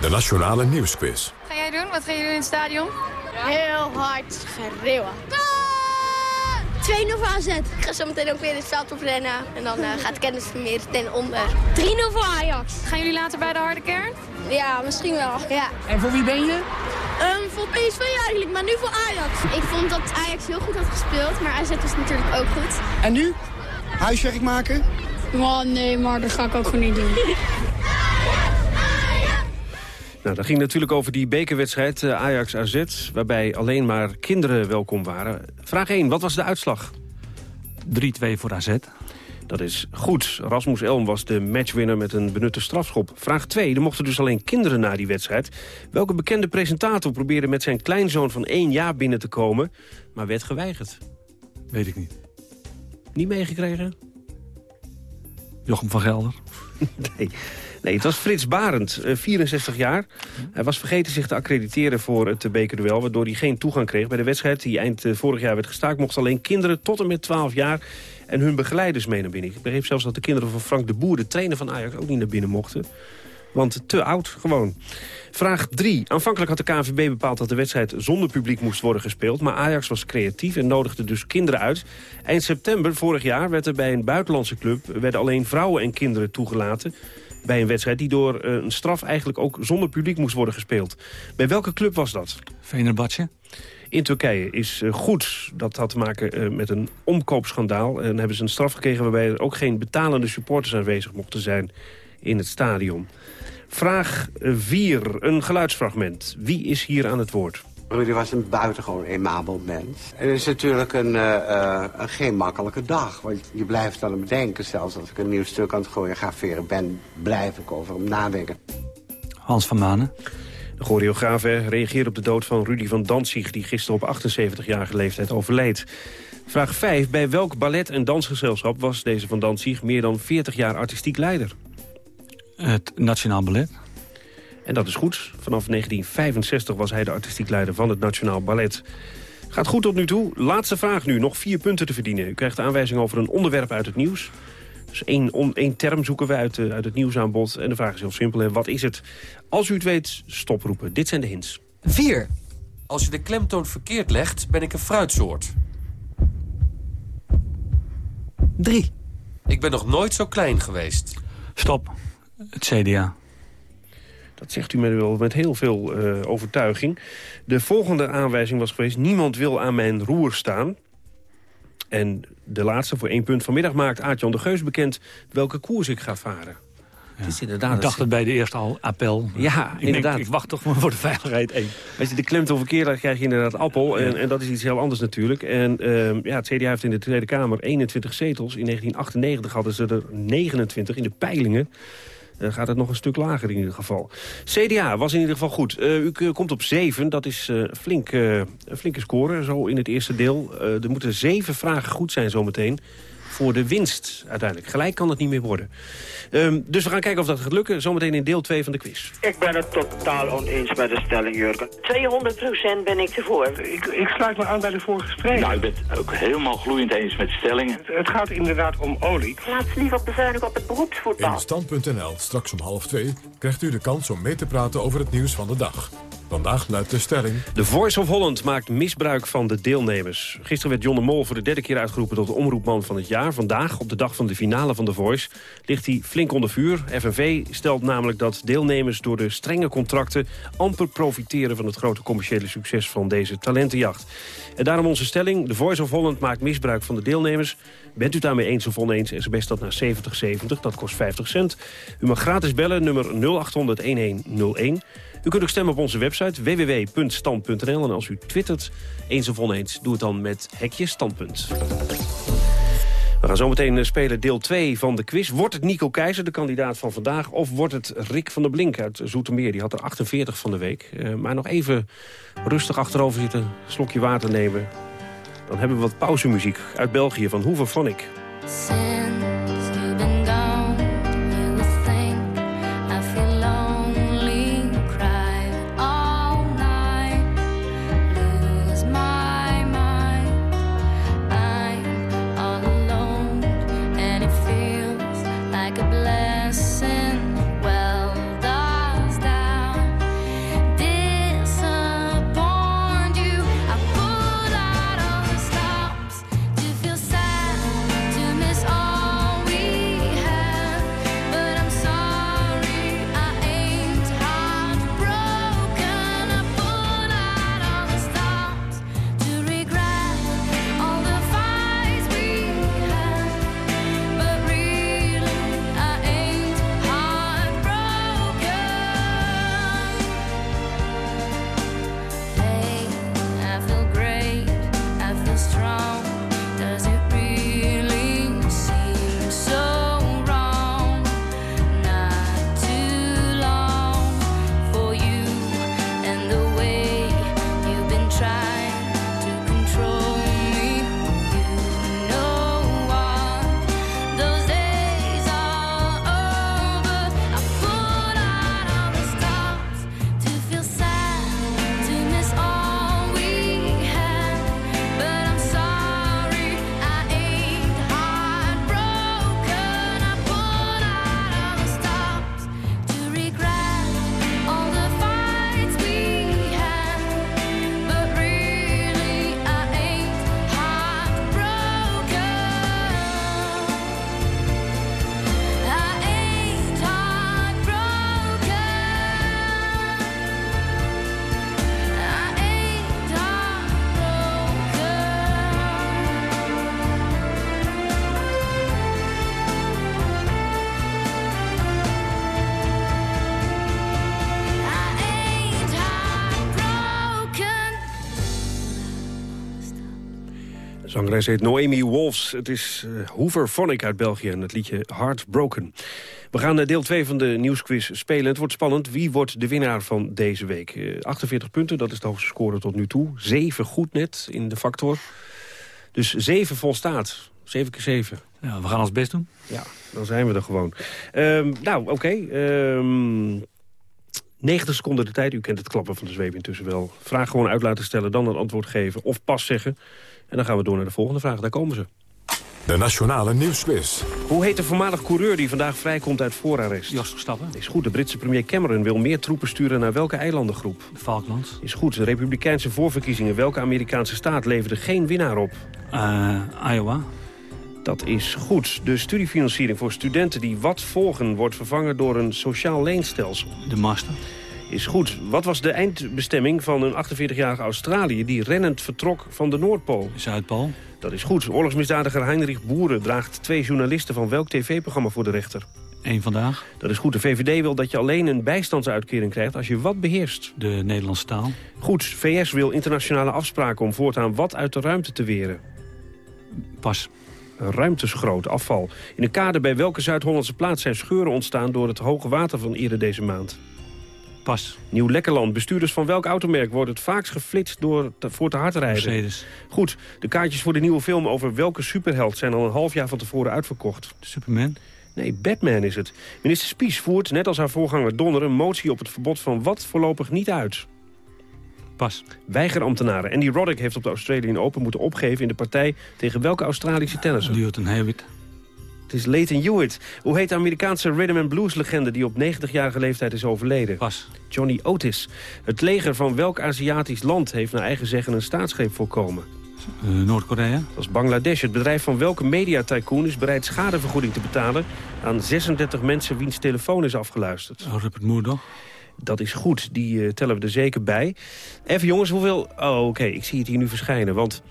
Speaker 1: De Nationale Nieuwsquiz.
Speaker 35: Ga jij doen? Wat ga je doen in het stadion? Heel hard schreeuwen. Voor AZ. Ik ga zo meteen ook weer het veld op rennen. En dan uh, gaat kennis meer ten onder.
Speaker 36: 3-0 voor Ajax. Gaan jullie later bij de harde kern?
Speaker 35: Ja, misschien wel. Ja.
Speaker 28: En voor wie ben je?
Speaker 35: Um, voor PSV eigenlijk, maar nu voor Ajax. Ik vond dat Ajax heel goed had gespeeld, maar AZ was natuurlijk ook goed.
Speaker 28: En nu? Huiswerk maken?
Speaker 35: Oh, nee, maar dat ga ik ook gewoon niet doen. (laughs)
Speaker 14: Nou, dat ging natuurlijk over die bekerwedstrijd uh, Ajax-AZ... waarbij alleen maar kinderen welkom waren. Vraag 1, wat was de uitslag?
Speaker 37: 3-2 voor AZ.
Speaker 14: Dat is goed. Rasmus Elm was de matchwinner met een benutte strafschop. Vraag 2, er mochten dus alleen kinderen na die wedstrijd. Welke bekende presentator probeerde met zijn kleinzoon van één jaar binnen te komen... maar werd geweigerd?
Speaker 37: Weet ik niet.
Speaker 14: Niet meegekregen?
Speaker 37: Jochem van Gelder? (laughs)
Speaker 14: nee. Nee, het was Frits Barend, 64 eh, jaar. Hij was vergeten zich te accrediteren voor het bekerduel... waardoor hij geen toegang kreeg bij de wedstrijd die eind eh, vorig jaar werd gestaakt. Mochten alleen kinderen tot en met 12 jaar en hun begeleiders mee naar binnen. Ik begreep zelfs dat de kinderen van Frank de Boer, de trainer van Ajax... ook niet naar binnen mochten. Want te oud gewoon. Vraag 3. Aanvankelijk had de KNVB bepaald dat de wedstrijd zonder publiek moest worden gespeeld. Maar Ajax was creatief en nodigde dus kinderen uit. Eind september vorig jaar werd er bij een buitenlandse club... werden alleen vrouwen en kinderen toegelaten bij een wedstrijd... die door eh, een straf eigenlijk ook zonder publiek moest worden gespeeld. Bij welke club was dat?
Speaker 37: Venerbahce.
Speaker 14: In Turkije is eh, goed. Dat had te maken eh, met een omkoopschandaal. En hebben ze een straf gekregen waarbij er ook geen betalende supporters aanwezig mochten zijn in het stadion. Vraag 4, een geluidsfragment. Wie is hier aan het woord?
Speaker 38: Rudy was een buitengewoon emabel mens. Het is natuurlijk een, uh, een, geen makkelijke dag. Want je blijft aan hem denken. Zelfs als ik een nieuw stuk aan het choreograferen ben... blijf ik over hem nadenken.
Speaker 37: Hans van Manen.
Speaker 14: De choreograaf reageert op de dood van Rudy van Danzig... die gisteren op 78-jarige leeftijd overleed. Vraag 5. Bij welk ballet- en dansgezelschap was deze van Danzig... meer dan 40 jaar artistiek leider?
Speaker 37: Het Nationaal Ballet.
Speaker 14: En dat is goed. Vanaf 1965 was hij de artistiek leider van het Nationaal Ballet. Gaat goed tot nu toe. Laatste vraag nu. Nog vier punten te verdienen. U krijgt de aanwijzing over een onderwerp uit het nieuws. Dus één, on, één term zoeken we uit, uh, uit het nieuwsaanbod. En de vraag is heel simpel. Hè. Wat is het? Als u het weet, stoproepen. Dit zijn de hints.
Speaker 39: 4. Als je de klemtoon verkeerd legt, ben ik een fruitsoort.
Speaker 37: 3.
Speaker 39: Ik ben nog nooit zo klein geweest.
Speaker 37: Stop. Het CDA.
Speaker 14: Dat zegt u met, wel met heel veel uh, overtuiging. De volgende aanwijzing was geweest... niemand wil aan mijn roer staan. En de laatste voor één punt vanmiddag maakt Aart-Jan de Geus bekend... welke koers ik ga varen.
Speaker 37: Ja. Het is inderdaad ik dacht het bij de eerste al appel.
Speaker 14: Ja,
Speaker 37: ik
Speaker 14: inderdaad.
Speaker 37: Denk, ik wacht toch maar voor de veiligheid één.
Speaker 14: Als je de klemtoon verkeerd laat, krijg je inderdaad appel. En, en, dat is iets heel anders natuurlijk. En uh, ja, het CDA heeft in de Tweede Kamer 21 zetels. In 1998 hadden ze er 29 in de peilingen. Uh, gaat het nog een stuk lager in ieder geval. CDA was in ieder geval goed. Uh, u komt op 7, dat is flink, een flinke score zo in het eerste deel. er moeten zeven vragen goed zijn zometeen voor de winst uiteindelijk. Gelijk kan het niet meer worden. Um, dus we gaan kijken of dat gaat lukken. Zometeen in deel 2 van de quiz.
Speaker 40: Ik ben het totaal oneens met de stelling, Jurgen.
Speaker 41: 200% ben ik ervoor.
Speaker 40: Ik, ik sluit me aan bij de vorige spreker.
Speaker 41: Nou, ik ben het ook helemaal gloeiend eens met de stellingen.
Speaker 40: Het, het gaat inderdaad om olie.
Speaker 41: Laat ze liever bezuinigen op het beroepsvoetbal.
Speaker 1: In Stand.nl, straks om half twee, krijgt u de kans om mee te praten over het nieuws van de dag. Vandaag luidt de stelling...
Speaker 14: De Voice of Holland maakt misbruik van de deelnemers. Gisteren werd John de Mol voor de derde keer uitgeroepen tot de omroepman van het jaar. Vandaag, op de dag van de finale van The Voice, ligt hij flink onder vuur. FNV stelt namelijk dat deelnemers door de strenge contracten... amper profiteren van het grote commerciële succes van deze talentenjacht. En daarom onze stelling, The Voice of Holland maakt misbruik van de deelnemers. Bent u daarmee eens of oneens, sms dat naar 7070, dat kost 50 cent. U mag gratis bellen, nummer 0800-1101... U kunt ook stemmen op onze website www.stand.nl. En als u twittert eens of oneens, doe het dan met hekje standpunt. We gaan zometeen eh, spelen deel 2 van de quiz. Wordt het Nico Keizer, de kandidaat van vandaag... of wordt het Rick van der Blink uit Zoetermeer? Die had er 48 van de week. Uh, maar nog even rustig achterover zitten, slokje water nemen. Dan hebben we wat pauzemuziek uit België van Hoever Phonic.
Speaker 42: to
Speaker 14: Zangeres heet Noemi Wolfs. Het is uh, Hoover Phonic uit België en het liedje Heartbroken. We gaan uh, deel 2 van de nieuwsquiz spelen. Het wordt spannend. Wie wordt de winnaar van deze week? Uh, 48 punten, dat is de hoogste score tot nu toe. 7 goed net in de factor. Dus 7 volstaat. 7 keer 7.
Speaker 37: Ja, we gaan ons best doen.
Speaker 14: Ja, dan zijn we er gewoon. Um, nou, oké. Okay. Um, 90 seconden de tijd. U kent het klappen van de zweep intussen wel. Vraag gewoon uit laten stellen, dan een antwoord geven of pas zeggen. En dan gaan we door naar de volgende vraag. Daar komen ze.
Speaker 1: De Nationale Nieuwsquiz.
Speaker 14: Hoe heet de voormalig coureur die vandaag vrijkomt uit voorarrest?
Speaker 37: Jos Verstappen.
Speaker 14: Is goed. De Britse premier Cameron wil meer troepen sturen naar welke eilandengroep?
Speaker 37: De Falklands.
Speaker 14: Is goed. De republikeinse voorverkiezingen. Welke Amerikaanse staat leverde geen winnaar op?
Speaker 37: Uh, Iowa.
Speaker 14: Dat is goed. De studiefinanciering voor studenten die wat volgen... wordt vervangen door een sociaal leenstelsel.
Speaker 37: De master.
Speaker 14: Is goed. Wat was de eindbestemming van een 48-jarige Australië... die rennend vertrok van de Noordpool?
Speaker 37: Zuidpool.
Speaker 14: Dat is goed. Oorlogsmisdadiger Heinrich Boeren draagt twee journalisten... van welk tv-programma voor de rechter?
Speaker 37: Eén vandaag.
Speaker 14: Dat is goed. De VVD wil dat je alleen een bijstandsuitkering krijgt als je wat beheerst.
Speaker 37: De Nederlandse taal.
Speaker 14: Goed. VS wil internationale afspraken om voortaan wat uit de ruimte te weren.
Speaker 37: Pas
Speaker 14: ruimtesgroot afval. In een kade bij welke Zuid-Hollandse plaats zijn scheuren ontstaan... door het hoge water van eerder deze maand?
Speaker 37: Pas.
Speaker 14: Nieuw-Lekkerland. Bestuurders van welk automerk wordt het vaakst geflitst door te, voor te hard rijden?
Speaker 37: Mercedes.
Speaker 14: Goed. De kaartjes voor de nieuwe film over welke superheld... zijn al een half jaar van tevoren uitverkocht?
Speaker 37: Superman.
Speaker 14: Nee, Batman is het. Minister Spies voert, net als haar voorganger Donner... een motie op het verbod van wat voorlopig niet uit.
Speaker 37: Pas.
Speaker 14: Weigerambtenaren. Andy Roddick heeft op de Australian Open moeten opgeven in de partij... tegen welke Australische tennisser?
Speaker 37: Newton Hewitt.
Speaker 14: Het is Leighton Hewitt. Hoe heet de Amerikaanse rhythm and blues legende die op 90-jarige leeftijd is overleden?
Speaker 37: Pas.
Speaker 14: Johnny Otis. Het leger van welk Aziatisch land heeft naar eigen zeggen een staatsgreep voorkomen?
Speaker 37: Uh, Noord-Korea.
Speaker 14: Dat is Bangladesh. Het bedrijf van welke mediatycoon is bereid schadevergoeding te betalen... aan 36 mensen wiens telefoon is afgeluisterd?
Speaker 37: Oh, Rupert Murdoch.
Speaker 14: Dat is goed, die uh, tellen we er zeker bij. Even jongens, hoeveel... Oh, oké, okay. ik zie het hier nu verschijnen. Want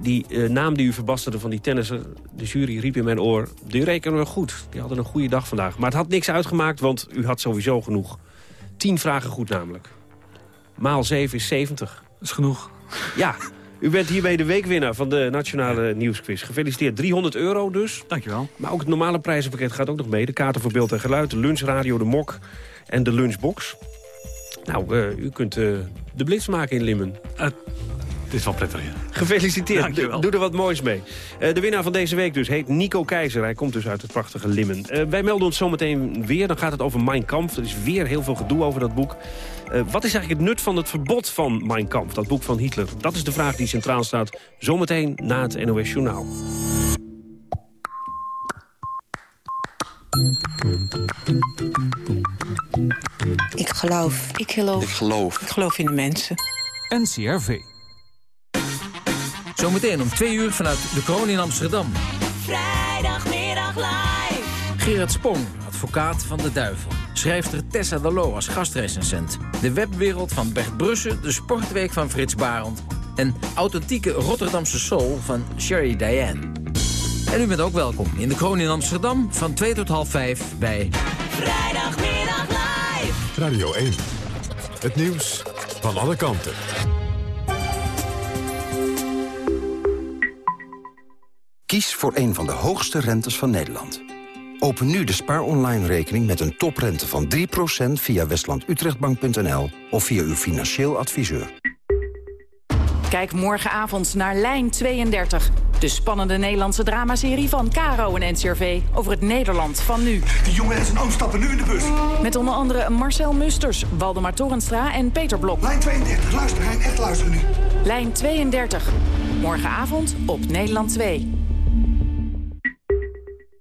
Speaker 14: die uh, naam die u verbasterde van die tennisser... de jury riep in mijn oor, die rekenen we goed. Die hadden een goede dag vandaag. Maar het had niks uitgemaakt, want u had sowieso genoeg. Tien vragen goed namelijk. Maal 7 is 70.
Speaker 37: Dat is genoeg.
Speaker 14: Ja, u bent hiermee de weekwinnaar van de Nationale ja. Nieuwsquiz. Gefeliciteerd. 300 euro dus.
Speaker 37: Dankjewel.
Speaker 14: Maar ook het normale prijzenpakket gaat ook nog mee. De kaarten voor beeld en geluid, de lunchradio, de mok en de lunchbox. Nou, uh, u kunt uh, de blitz maken in Limmen.
Speaker 37: Uh, is wel prettig, ja.
Speaker 14: Gefeliciteerd.
Speaker 37: Dankjewel.
Speaker 14: Doe er wat moois mee. de winnaar van deze week dus heet Nico Keizer. Hij komt dus uit het prachtige Limmen. wij melden ons zometeen weer. Dan gaat het over Mein Kampf. Er is weer heel veel gedoe over dat boek. wat is eigenlijk het nut van het verbod van Mein Kampf, dat boek van Hitler? Dat is de vraag die centraal staat. Zometeen na het NOS Journaal.
Speaker 43: Ik geloof. Ik geloof.
Speaker 44: Ik geloof.
Speaker 43: Ik geloof in de mensen.
Speaker 44: NCRV. Zometeen om twee uur vanuit de kroon in Amsterdam.
Speaker 42: Vrijdagmiddag live.
Speaker 44: Gerard Spong, advocaat van de duivel. Schrijfster Tessa Dallo als gastrecensent. De webwereld van Bert Brussen, de sportweek van Frits Barend... en authentieke Rotterdamse soul van Sherry Diane. En u bent ook welkom in de Kroon in Amsterdam van 2 tot half 5 bij...
Speaker 42: Vrijdagmiddag live.
Speaker 1: Radio 1. Het nieuws van alle kanten.
Speaker 45: Kies voor een van de hoogste rentes van Nederland. Open nu de Spaar Online rekening met een toprente van 3% via westlandutrechtbank.nl of via uw financieel adviseur.
Speaker 46: Kijk morgenavond naar Lijn 32. De spannende Nederlandse dramaserie van Caro en NCRV over het Nederland van nu.
Speaker 47: Die jongen en zijn oom stappen nu in de bus.
Speaker 46: Met onder andere Marcel Musters, Waldemar Torenstra en Peter Blok.
Speaker 47: Lijn 32, luister Hein, echt luisteren nu.
Speaker 46: Lijn 32. Morgenavond op Nederland 2.